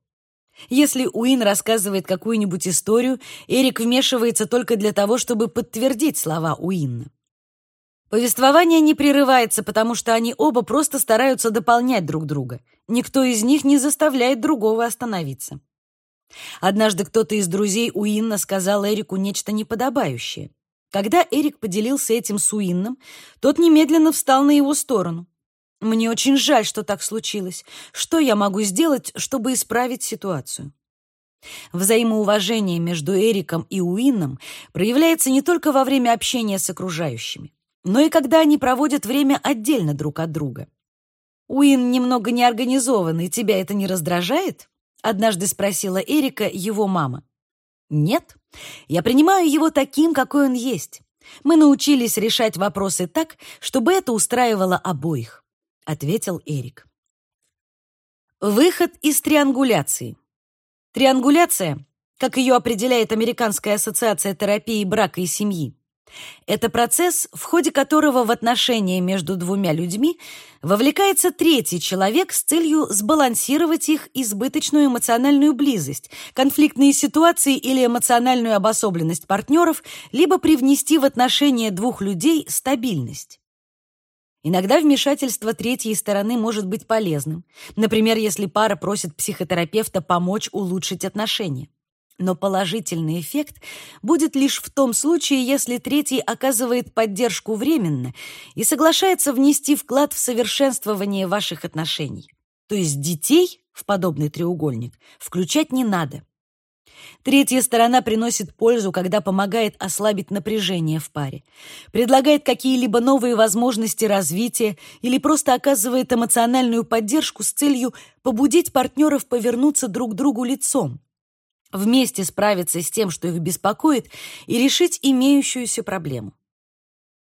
Если Уин рассказывает какую-нибудь историю, Эрик вмешивается только для того, чтобы подтвердить слова Уинна. Повествование не прерывается, потому что они оба просто стараются дополнять друг друга. Никто из них не заставляет другого остановиться. Однажды кто-то из друзей Уинна сказал Эрику нечто неподобающее. Когда Эрик поделился этим с Уинном, тот немедленно встал на его сторону. «Мне очень жаль, что так случилось. Что я могу сделать, чтобы исправить ситуацию?» Взаимоуважение между Эриком и Уинном проявляется не только во время общения с окружающими но и когда они проводят время отдельно друг от друга. «Уин немного неорганизованный, тебя это не раздражает?» — однажды спросила Эрика его мама. «Нет, я принимаю его таким, какой он есть. Мы научились решать вопросы так, чтобы это устраивало обоих», — ответил Эрик. Выход из триангуляции. Триангуляция, как ее определяет Американская ассоциация терапии брака и семьи, это процесс, в ходе которого в отношения между двумя людьми вовлекается третий человек с целью сбалансировать их избыточную эмоциональную близость, конфликтные ситуации или эмоциональную обособленность партнеров, либо привнести в отношения двух людей стабильность. Иногда вмешательство третьей стороны может быть полезным. Например, если пара просит психотерапевта помочь улучшить отношения. Но положительный эффект будет лишь в том случае, если третий оказывает поддержку временно и соглашается внести вклад в совершенствование ваших отношений. То есть детей в подобный треугольник включать не надо. Третья сторона приносит пользу, когда помогает ослабить напряжение в паре, предлагает какие-либо новые возможности развития или просто оказывает эмоциональную поддержку с целью побудить партнеров повернуться друг к другу лицом вместе справиться с тем, что их беспокоит, и решить имеющуюся проблему.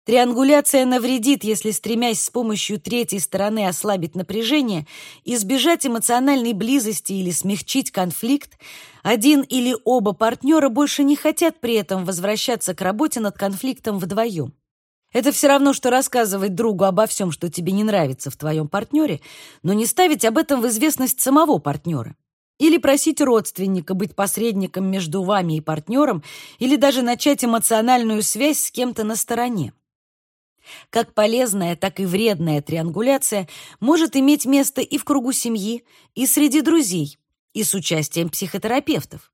Триангуляция навредит, если, стремясь с помощью третьей стороны ослабить напряжение, избежать эмоциональной близости или смягчить конфликт, один или оба партнера больше не хотят при этом возвращаться к работе над конфликтом вдвоем. Это все равно, что рассказывать другу обо всем, что тебе не нравится в твоем партнере, но не ставить об этом в известность самого партнера. Или просить родственника быть посредником между вами и партнером, или даже начать эмоциональную связь с кем-то на стороне. Как полезная, так и вредная триангуляция может иметь место и в кругу семьи, и среди друзей, и с участием психотерапевтов.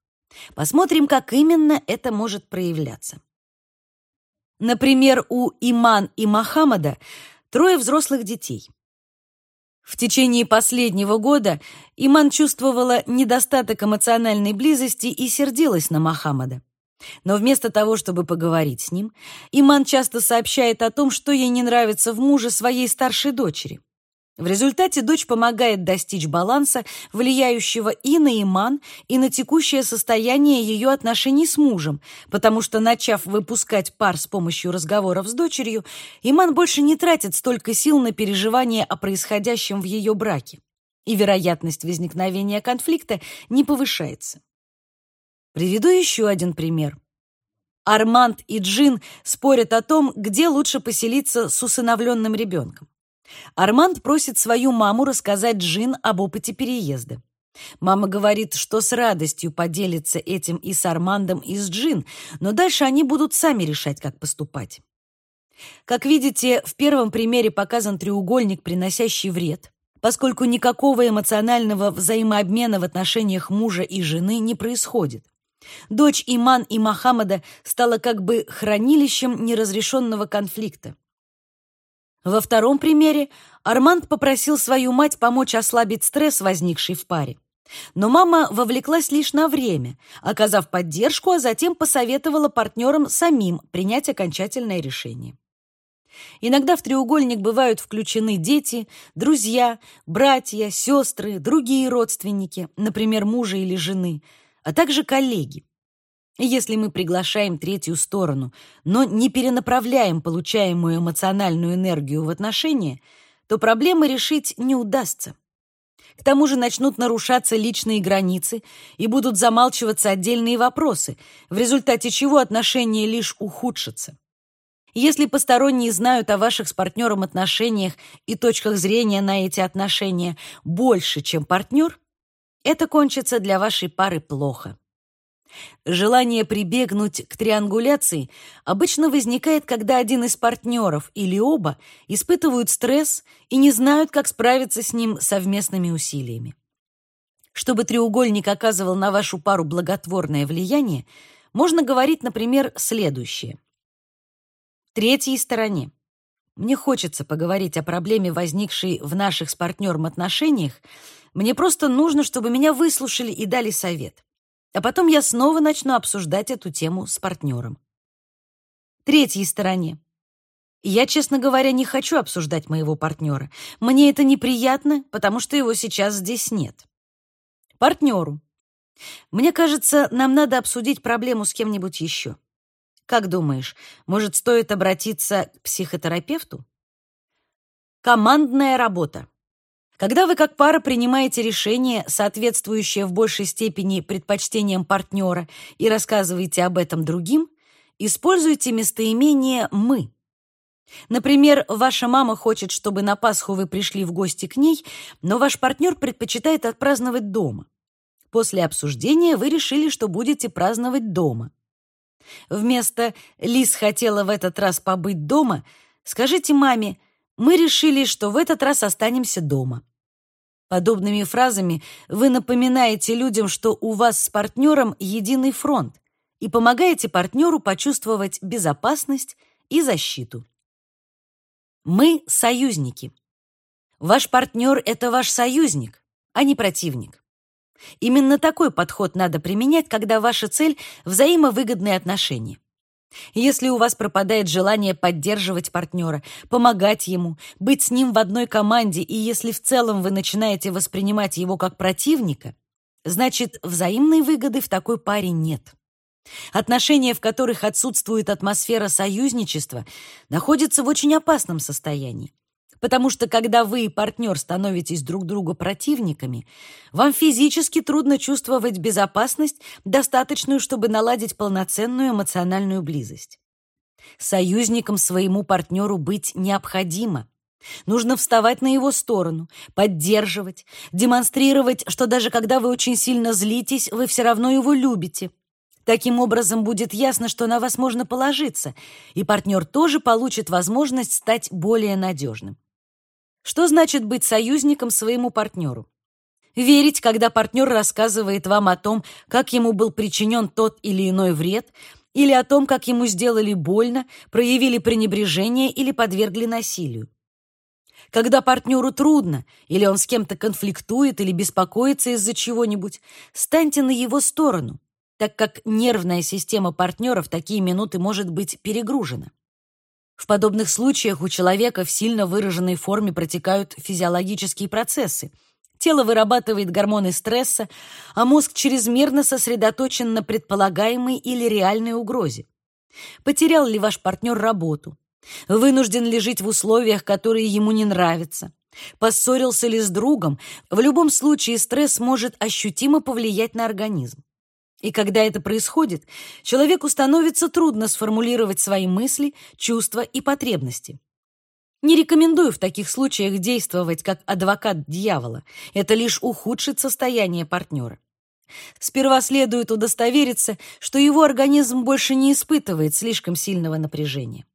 Посмотрим, как именно это может проявляться. Например, у Иман и Мохаммада трое взрослых детей. В течение последнего года Иман чувствовала недостаток эмоциональной близости и сердилась на Мохаммада. Но вместо того, чтобы поговорить с ним, Иман часто сообщает о том, что ей не нравится в муже своей старшей дочери. В результате дочь помогает достичь баланса, влияющего и на Иман, и на текущее состояние ее отношений с мужем, потому что, начав выпускать пар с помощью разговоров с дочерью, Иман больше не тратит столько сил на переживания о происходящем в ее браке, и вероятность возникновения конфликта не повышается. Приведу еще один пример. Арманд и Джин спорят о том, где лучше поселиться с усыновленным ребенком. Арманд просит свою маму рассказать Джин об опыте переезда. Мама говорит, что с радостью поделится этим и с Армандом, и с Джин, но дальше они будут сами решать, как поступать. Как видите, в первом примере показан треугольник, приносящий вред, поскольку никакого эмоционального взаимообмена в отношениях мужа и жены не происходит. Дочь Иман и Мохаммада стала как бы хранилищем неразрешенного конфликта. Во втором примере Арманд попросил свою мать помочь ослабить стресс, возникший в паре. Но мама вовлеклась лишь на время, оказав поддержку, а затем посоветовала партнерам самим принять окончательное решение. Иногда в треугольник бывают включены дети, друзья, братья, сестры, другие родственники, например, мужа или жены, а также коллеги. Если мы приглашаем третью сторону, но не перенаправляем получаемую эмоциональную энергию в отношения, то проблемы решить не удастся. К тому же начнут нарушаться личные границы и будут замалчиваться отдельные вопросы, в результате чего отношения лишь ухудшатся. Если посторонние знают о ваших с партнером отношениях и точках зрения на эти отношения больше, чем партнер, это кончится для вашей пары плохо. Желание прибегнуть к триангуляции обычно возникает, когда один из партнеров или оба испытывают стресс и не знают, как справиться с ним совместными усилиями. Чтобы треугольник оказывал на вашу пару благотворное влияние, можно говорить, например, следующее. Третьей стороне. Мне хочется поговорить о проблеме, возникшей в наших с партнером отношениях. Мне просто нужно, чтобы меня выслушали и дали совет а потом я снова начну обсуждать эту тему с партнером. Третьей стороне. Я, честно говоря, не хочу обсуждать моего партнера. Мне это неприятно, потому что его сейчас здесь нет. Партнеру. Мне кажется, нам надо обсудить проблему с кем-нибудь еще. Как думаешь, может, стоит обратиться к психотерапевту? Командная работа. Когда вы как пара принимаете решение, соответствующее в большей степени предпочтениям партнера, и рассказываете об этом другим, используйте местоимение «мы». Например, ваша мама хочет, чтобы на Пасху вы пришли в гости к ней, но ваш партнер предпочитает отпраздновать дома. После обсуждения вы решили, что будете праздновать дома. Вместо «Лис хотела в этот раз побыть дома» скажите маме мы решили, что в этот раз останемся дома. Подобными фразами вы напоминаете людям, что у вас с партнером единый фронт и помогаете партнеру почувствовать безопасность и защиту. Мы союзники. Ваш партнер — это ваш союзник, а не противник. Именно такой подход надо применять, когда ваша цель — взаимовыгодные отношения. Если у вас пропадает желание поддерживать партнера, помогать ему, быть с ним в одной команде, и если в целом вы начинаете воспринимать его как противника, значит, взаимной выгоды в такой паре нет. Отношения, в которых отсутствует атмосфера союзничества, находятся в очень опасном состоянии. Потому что когда вы и партнер становитесь друг другу противниками, вам физически трудно чувствовать безопасность, достаточную, чтобы наладить полноценную эмоциональную близость. Союзником своему партнеру быть необходимо. Нужно вставать на его сторону, поддерживать, демонстрировать, что даже когда вы очень сильно злитесь, вы все равно его любите. Таким образом, будет ясно, что на вас можно положиться, и партнер тоже получит возможность стать более надежным. Что значит быть союзником своему партнеру? Верить, когда партнер рассказывает вам о том, как ему был причинен тот или иной вред, или о том, как ему сделали больно, проявили пренебрежение или подвергли насилию. Когда партнеру трудно, или он с кем-то конфликтует или беспокоится из-за чего-нибудь, станьте на его сторону, так как нервная система партнера в такие минуты может быть перегружена. В подобных случаях у человека в сильно выраженной форме протекают физиологические процессы. Тело вырабатывает гормоны стресса, а мозг чрезмерно сосредоточен на предполагаемой или реальной угрозе. Потерял ли ваш партнер работу? Вынужден ли жить в условиях, которые ему не нравятся? Поссорился ли с другом? В любом случае стресс может ощутимо повлиять на организм. И когда это происходит, человеку становится трудно сформулировать свои мысли, чувства и потребности. Не рекомендую в таких случаях действовать как адвокат дьявола. Это лишь ухудшит состояние партнера. Сперва следует удостовериться, что его организм больше не испытывает слишком сильного напряжения.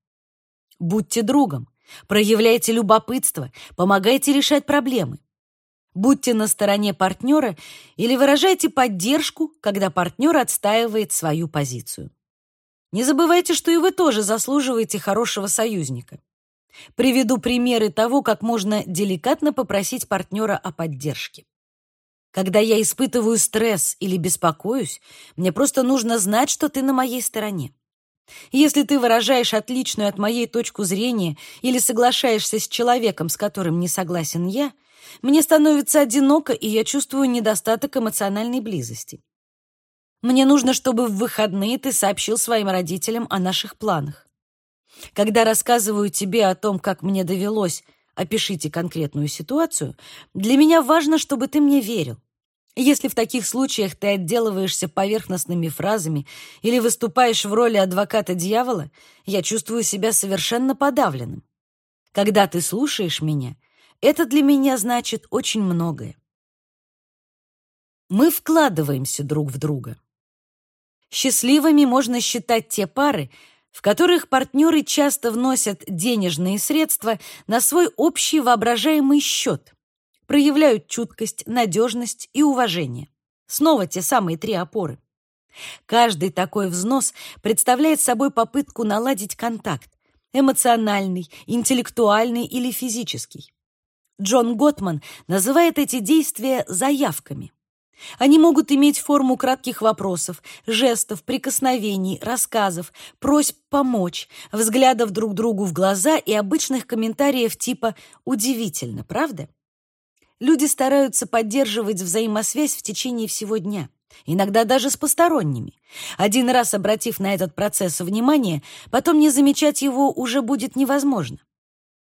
Будьте другом, проявляйте любопытство, помогайте решать проблемы. Будьте на стороне партнера или выражайте поддержку, когда партнер отстаивает свою позицию. Не забывайте, что и вы тоже заслуживаете хорошего союзника. Приведу примеры того, как можно деликатно попросить партнера о поддержке. Когда я испытываю стресс или беспокоюсь, мне просто нужно знать, что ты на моей стороне. Если ты выражаешь отличную от моей точку зрения или соглашаешься с человеком, с которым не согласен я, мне становится одиноко, и я чувствую недостаток эмоциональной близости. Мне нужно, чтобы в выходные ты сообщил своим родителям о наших планах. Когда рассказываю тебе о том, как мне довелось опишите конкретную ситуацию, для меня важно, чтобы ты мне верил. Если в таких случаях ты отделываешься поверхностными фразами или выступаешь в роли адвоката дьявола, я чувствую себя совершенно подавленным. Когда ты слушаешь меня, это для меня значит очень многое. Мы вкладываемся друг в друга. Счастливыми можно считать те пары, в которых партнеры часто вносят денежные средства на свой общий воображаемый счет, проявляют чуткость, надежность и уважение. Снова те самые три опоры. Каждый такой взнос представляет собой попытку наладить контакт, эмоциональный, интеллектуальный или физический. Джон Готман называет эти действия заявками. Они могут иметь форму кратких вопросов, жестов, прикосновений, рассказов, просьб помочь, взглядов друг другу в глаза и обычных комментариев типа «удивительно, правда?». Люди стараются поддерживать взаимосвязь в течение всего дня, иногда даже с посторонними. Один раз обратив на этот процесс внимание, потом не замечать его уже будет невозможно.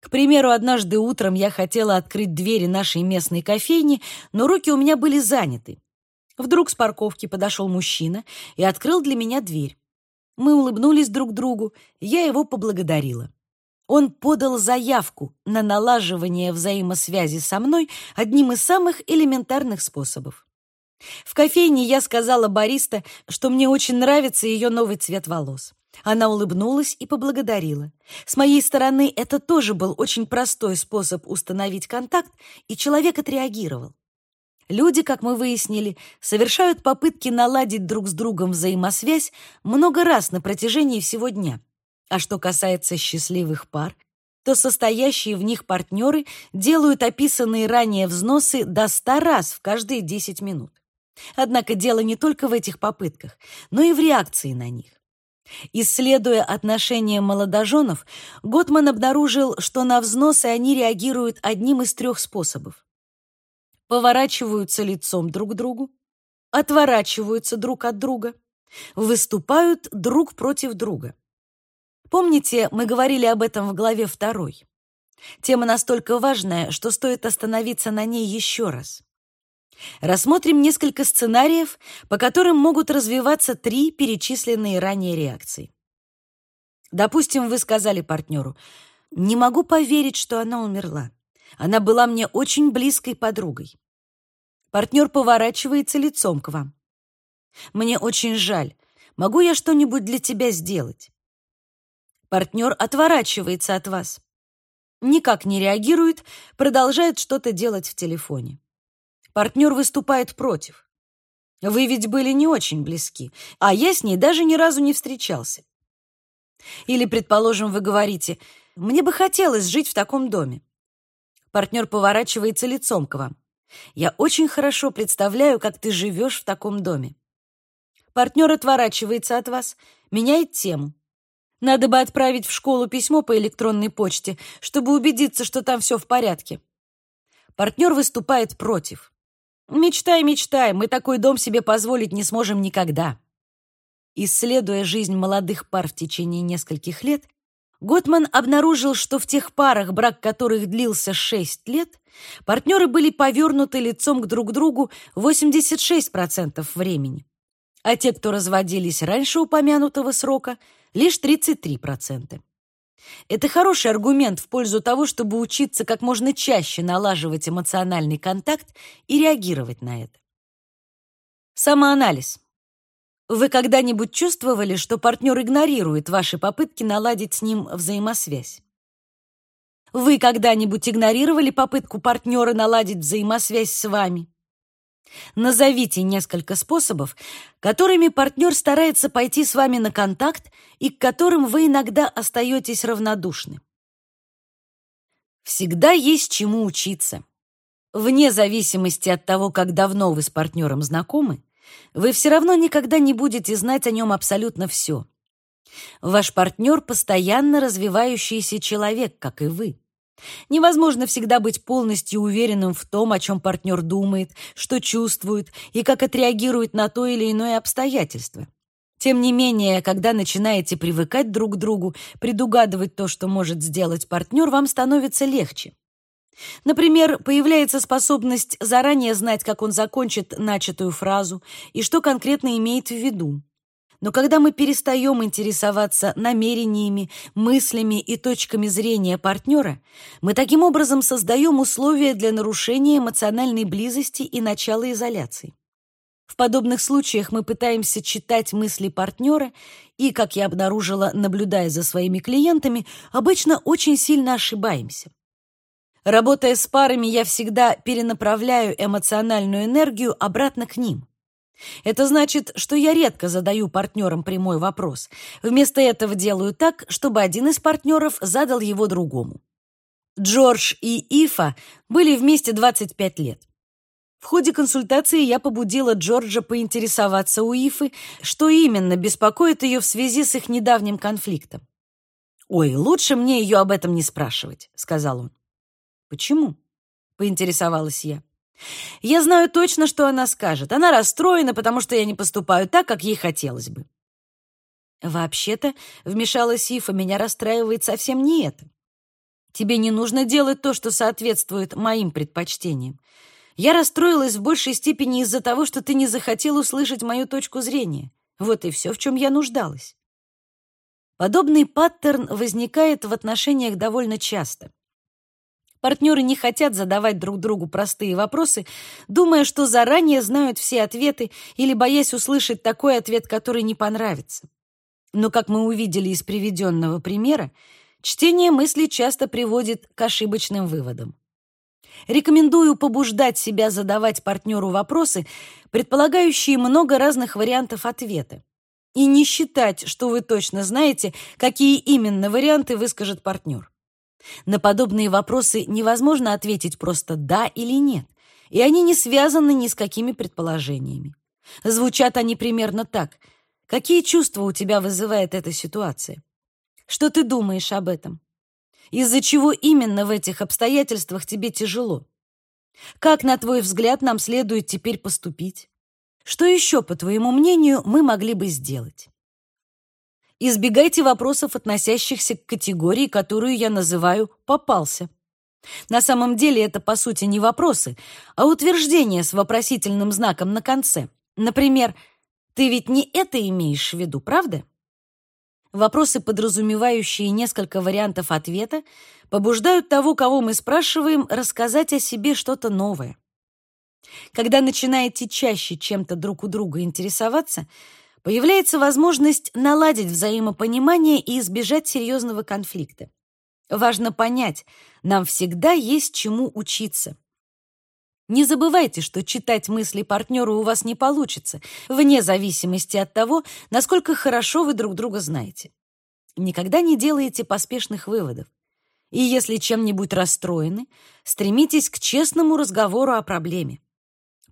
К примеру, однажды утром я хотела открыть двери нашей местной кофейни, но руки у меня были заняты. Вдруг с парковки подошел мужчина и открыл для меня дверь. Мы улыбнулись друг другу, я его поблагодарила. Он подал заявку на налаживание взаимосвязи со мной одним из самых элементарных способов. В кофейне я сказала бариста, что мне очень нравится ее новый цвет волос. Она улыбнулась и поблагодарила. С моей стороны, это тоже был очень простой способ установить контакт, и человек отреагировал. Люди, как мы выяснили, совершают попытки наладить друг с другом взаимосвязь много раз на протяжении всего дня. А что касается счастливых пар, то состоящие в них партнеры делают описанные ранее взносы до 100 раз в каждые 10 минут. Однако дело не только в этих попытках, но и в реакции на них. Исследуя отношения молодоженов, Готман обнаружил, что на взносы они реагируют одним из трех способов. Поворачиваются лицом друг к другу, отворачиваются друг от друга, выступают друг против друга. Помните, мы говорили об этом в главе второй. Тема настолько важная, что стоит остановиться на ней еще раз. Рассмотрим несколько сценариев, по которым могут развиваться три перечисленные ранее реакции. Допустим, вы сказали партнеру, «Не могу поверить, что она умерла. Она была мне очень близкой подругой». Партнер поворачивается лицом к вам. «Мне очень жаль. Могу я что-нибудь для тебя сделать?» Партнер отворачивается от вас. Никак не реагирует, продолжает что-то делать в телефоне. Партнер выступает против. Вы ведь были не очень близки, а я с ней даже ни разу не встречался. Или, предположим, вы говорите, «Мне бы хотелось жить в таком доме». Партнер поворачивается лицом к вам. «Я очень хорошо представляю, как ты живешь в таком доме». Партнер отворачивается от вас, меняет тему. Надо бы отправить в школу письмо по электронной почте, чтобы убедиться, что там все в порядке. Партнер выступает против. Мечтай, мечтай, мы такой дом себе позволить не сможем никогда. Исследуя жизнь молодых пар в течение нескольких лет, Готман обнаружил, что в тех парах, брак которых длился 6 лет, партнеры были повернуты лицом к друг другу 86% времени. а те, кто разводились раньше упомянутого срока, лишь 33%. Это хороший аргумент в пользу того, чтобы учиться как можно чаще налаживать эмоциональный контакт и реагировать на это. Самоанализ. Вы когда-нибудь чувствовали, что партнер игнорирует ваши попытки наладить с ним взаимосвязь? Вы когда-нибудь игнорировали попытку партнера наладить взаимосвязь с вами? Назовите несколько способов, которыми партнер старается пойти с вами на контакт и к которым вы иногда остаетесь равнодушны. Всегда есть чему учиться. Вне зависимости от того, как давно вы с партнером знакомы, вы все равно никогда не будете знать о нем абсолютно все. Ваш партнер — постоянно развивающийся человек, как и вы. Невозможно всегда быть полностью уверенным в том, о чем партнер думает, что чувствует и как отреагирует на то или иное обстоятельство. Тем не менее, когда начинаете привыкать друг к другу, предугадывать то, что может сделать партнер, вам становится легче. Например, появляется способность заранее знать, как он закончит начатую фразу и что конкретно имеет в виду. Но когда мы перестаем интересоваться намерениями, мыслями и точками зрения партнера, мы таким образом создаем условия для нарушения эмоциональной близости и начала изоляции. В подобных случаях мы пытаемся читать мысли партнера и, как я обнаружила, наблюдая за своими клиентами, обычно очень сильно ошибаемся. Работая с парами, я всегда перенаправляю эмоциональную энергию обратно к ним. Это значит, что я редко задаю партнерам прямой вопрос. Вместо этого делаю так, чтобы один из партнеров задал его другому. Джордж и Ифа были вместе 25 лет. В ходе консультации я побудила Джорджа поинтересоваться у Ифы, что именно беспокоит ее в связи с их недавним конфликтом. «Ой, лучше мне ее об этом не спрашивать», — сказал он. «Почему?» — поинтересовалась я. Я знаю точно, что она скажет. Она расстроена, потому что я не поступаю так, как ей хотелось бы. Вообще-то, вмешалась Ифа, меня расстраивает совсем не это. Тебе не нужно делать то, что соответствует моим предпочтениям. Я расстроилась в большей степени из-за того, что ты не захотел услышать мою точку зрения. Вот и все, в чем я нуждалась. Подобный паттерн возникает в отношениях довольно часто. Партнеры не хотят задавать друг другу простые вопросы, думая, что заранее знают все ответы или боясь услышать такой ответ, который не понравится. Но, как мы увидели из приведенного примера, чтение мыслей часто приводит к ошибочным выводам. Рекомендую побуждать себя задавать партнеру вопросы, предполагающие много разных вариантов ответа, и не считать, что вы точно знаете, какие именно варианты выскажет партнер. На подобные вопросы невозможно ответить просто «да» или «нет», и они не связаны ни с какими предположениями. Звучат они примерно так. Какие чувства у тебя вызывает эта ситуация? Что ты думаешь об этом? Из-за чего именно в этих обстоятельствах тебе тяжело? Как, на твой взгляд, нам следует теперь поступить? Что еще, по твоему мнению, мы могли бы сделать? Избегайте вопросов, относящихся к категории, которую я называю «попался». На самом деле это, по сути, не вопросы, а утверждения с вопросительным знаком на конце. Например, «Ты ведь не это имеешь в виду, правда?» Вопросы, подразумевающие несколько вариантов ответа, побуждают того, кого мы спрашиваем, рассказать о себе что-то новое. Когда начинаете чаще чем-то друг у друга интересоваться – появляется возможность наладить взаимопонимание и избежать серьезного конфликта. Важно понять, нам всегда есть чему учиться. Не забывайте, что читать мысли партнера у вас не получится, вне зависимости от того, насколько хорошо вы друг друга знаете. Никогда не делайте поспешных выводов. И если чем-нибудь расстроены, стремитесь к честному разговору о проблеме.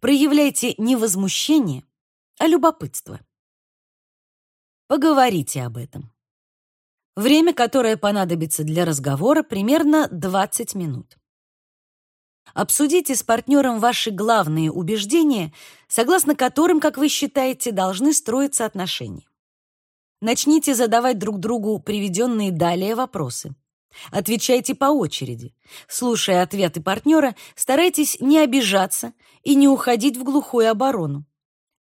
Проявляйте не возмущение, а любопытство. Поговорите об этом. Время, которое понадобится для разговора, примерно 20 минут. Обсудите с партнером ваши главные убеждения, согласно которым, как вы считаете, должны строиться отношения. Начните задавать друг другу приведенные далее вопросы. Отвечайте по очереди. Слушая ответы партнера, старайтесь не обижаться и не уходить в глухую оборону.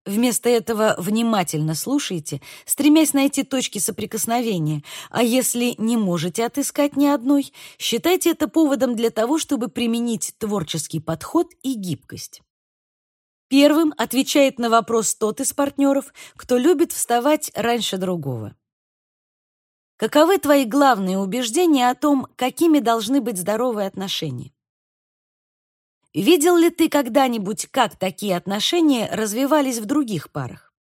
Вместо этого внимательно слушайте, стремясь найти точки соприкосновения, а если не можете отыскать ни одной, считайте это поводом для того, чтобы применить творческий подход и гибкость. Первым отвечает на вопрос тот из партнеров, кто любит вставать раньше другого. Каковы твои главные убеждения о том, какими должны быть здоровые отношения? Видел ли ты когда-нибудь, как такие отношения развивались в других парах?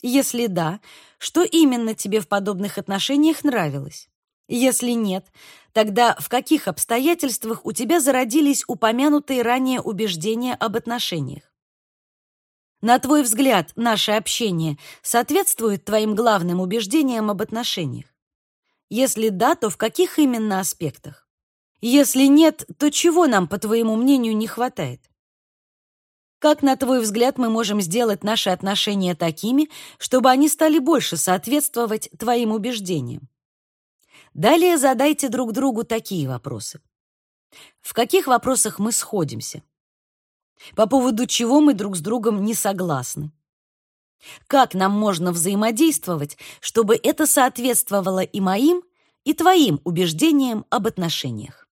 Если да, что именно тебе в подобных отношениях нравилось? Если нет, тогда в каких обстоятельствах у тебя зародились упомянутые ранее убеждения об отношениях? На твой взгляд, наше общение соответствует твоим главным убеждениям об отношениях? Если да, то в каких именно аспектах? Если нет, то чего нам, по твоему мнению, не хватает? Как, на твой взгляд, мы можем сделать наши отношения такими, чтобы они стали больше соответствовать твоим убеждениям? Далее задайте друг другу такие вопросы. В каких вопросах мы сходимся? По поводу чего мы друг с другом не согласны? Как нам можно взаимодействовать, чтобы это соответствовало и моим, и твоим убеждениям об отношениях?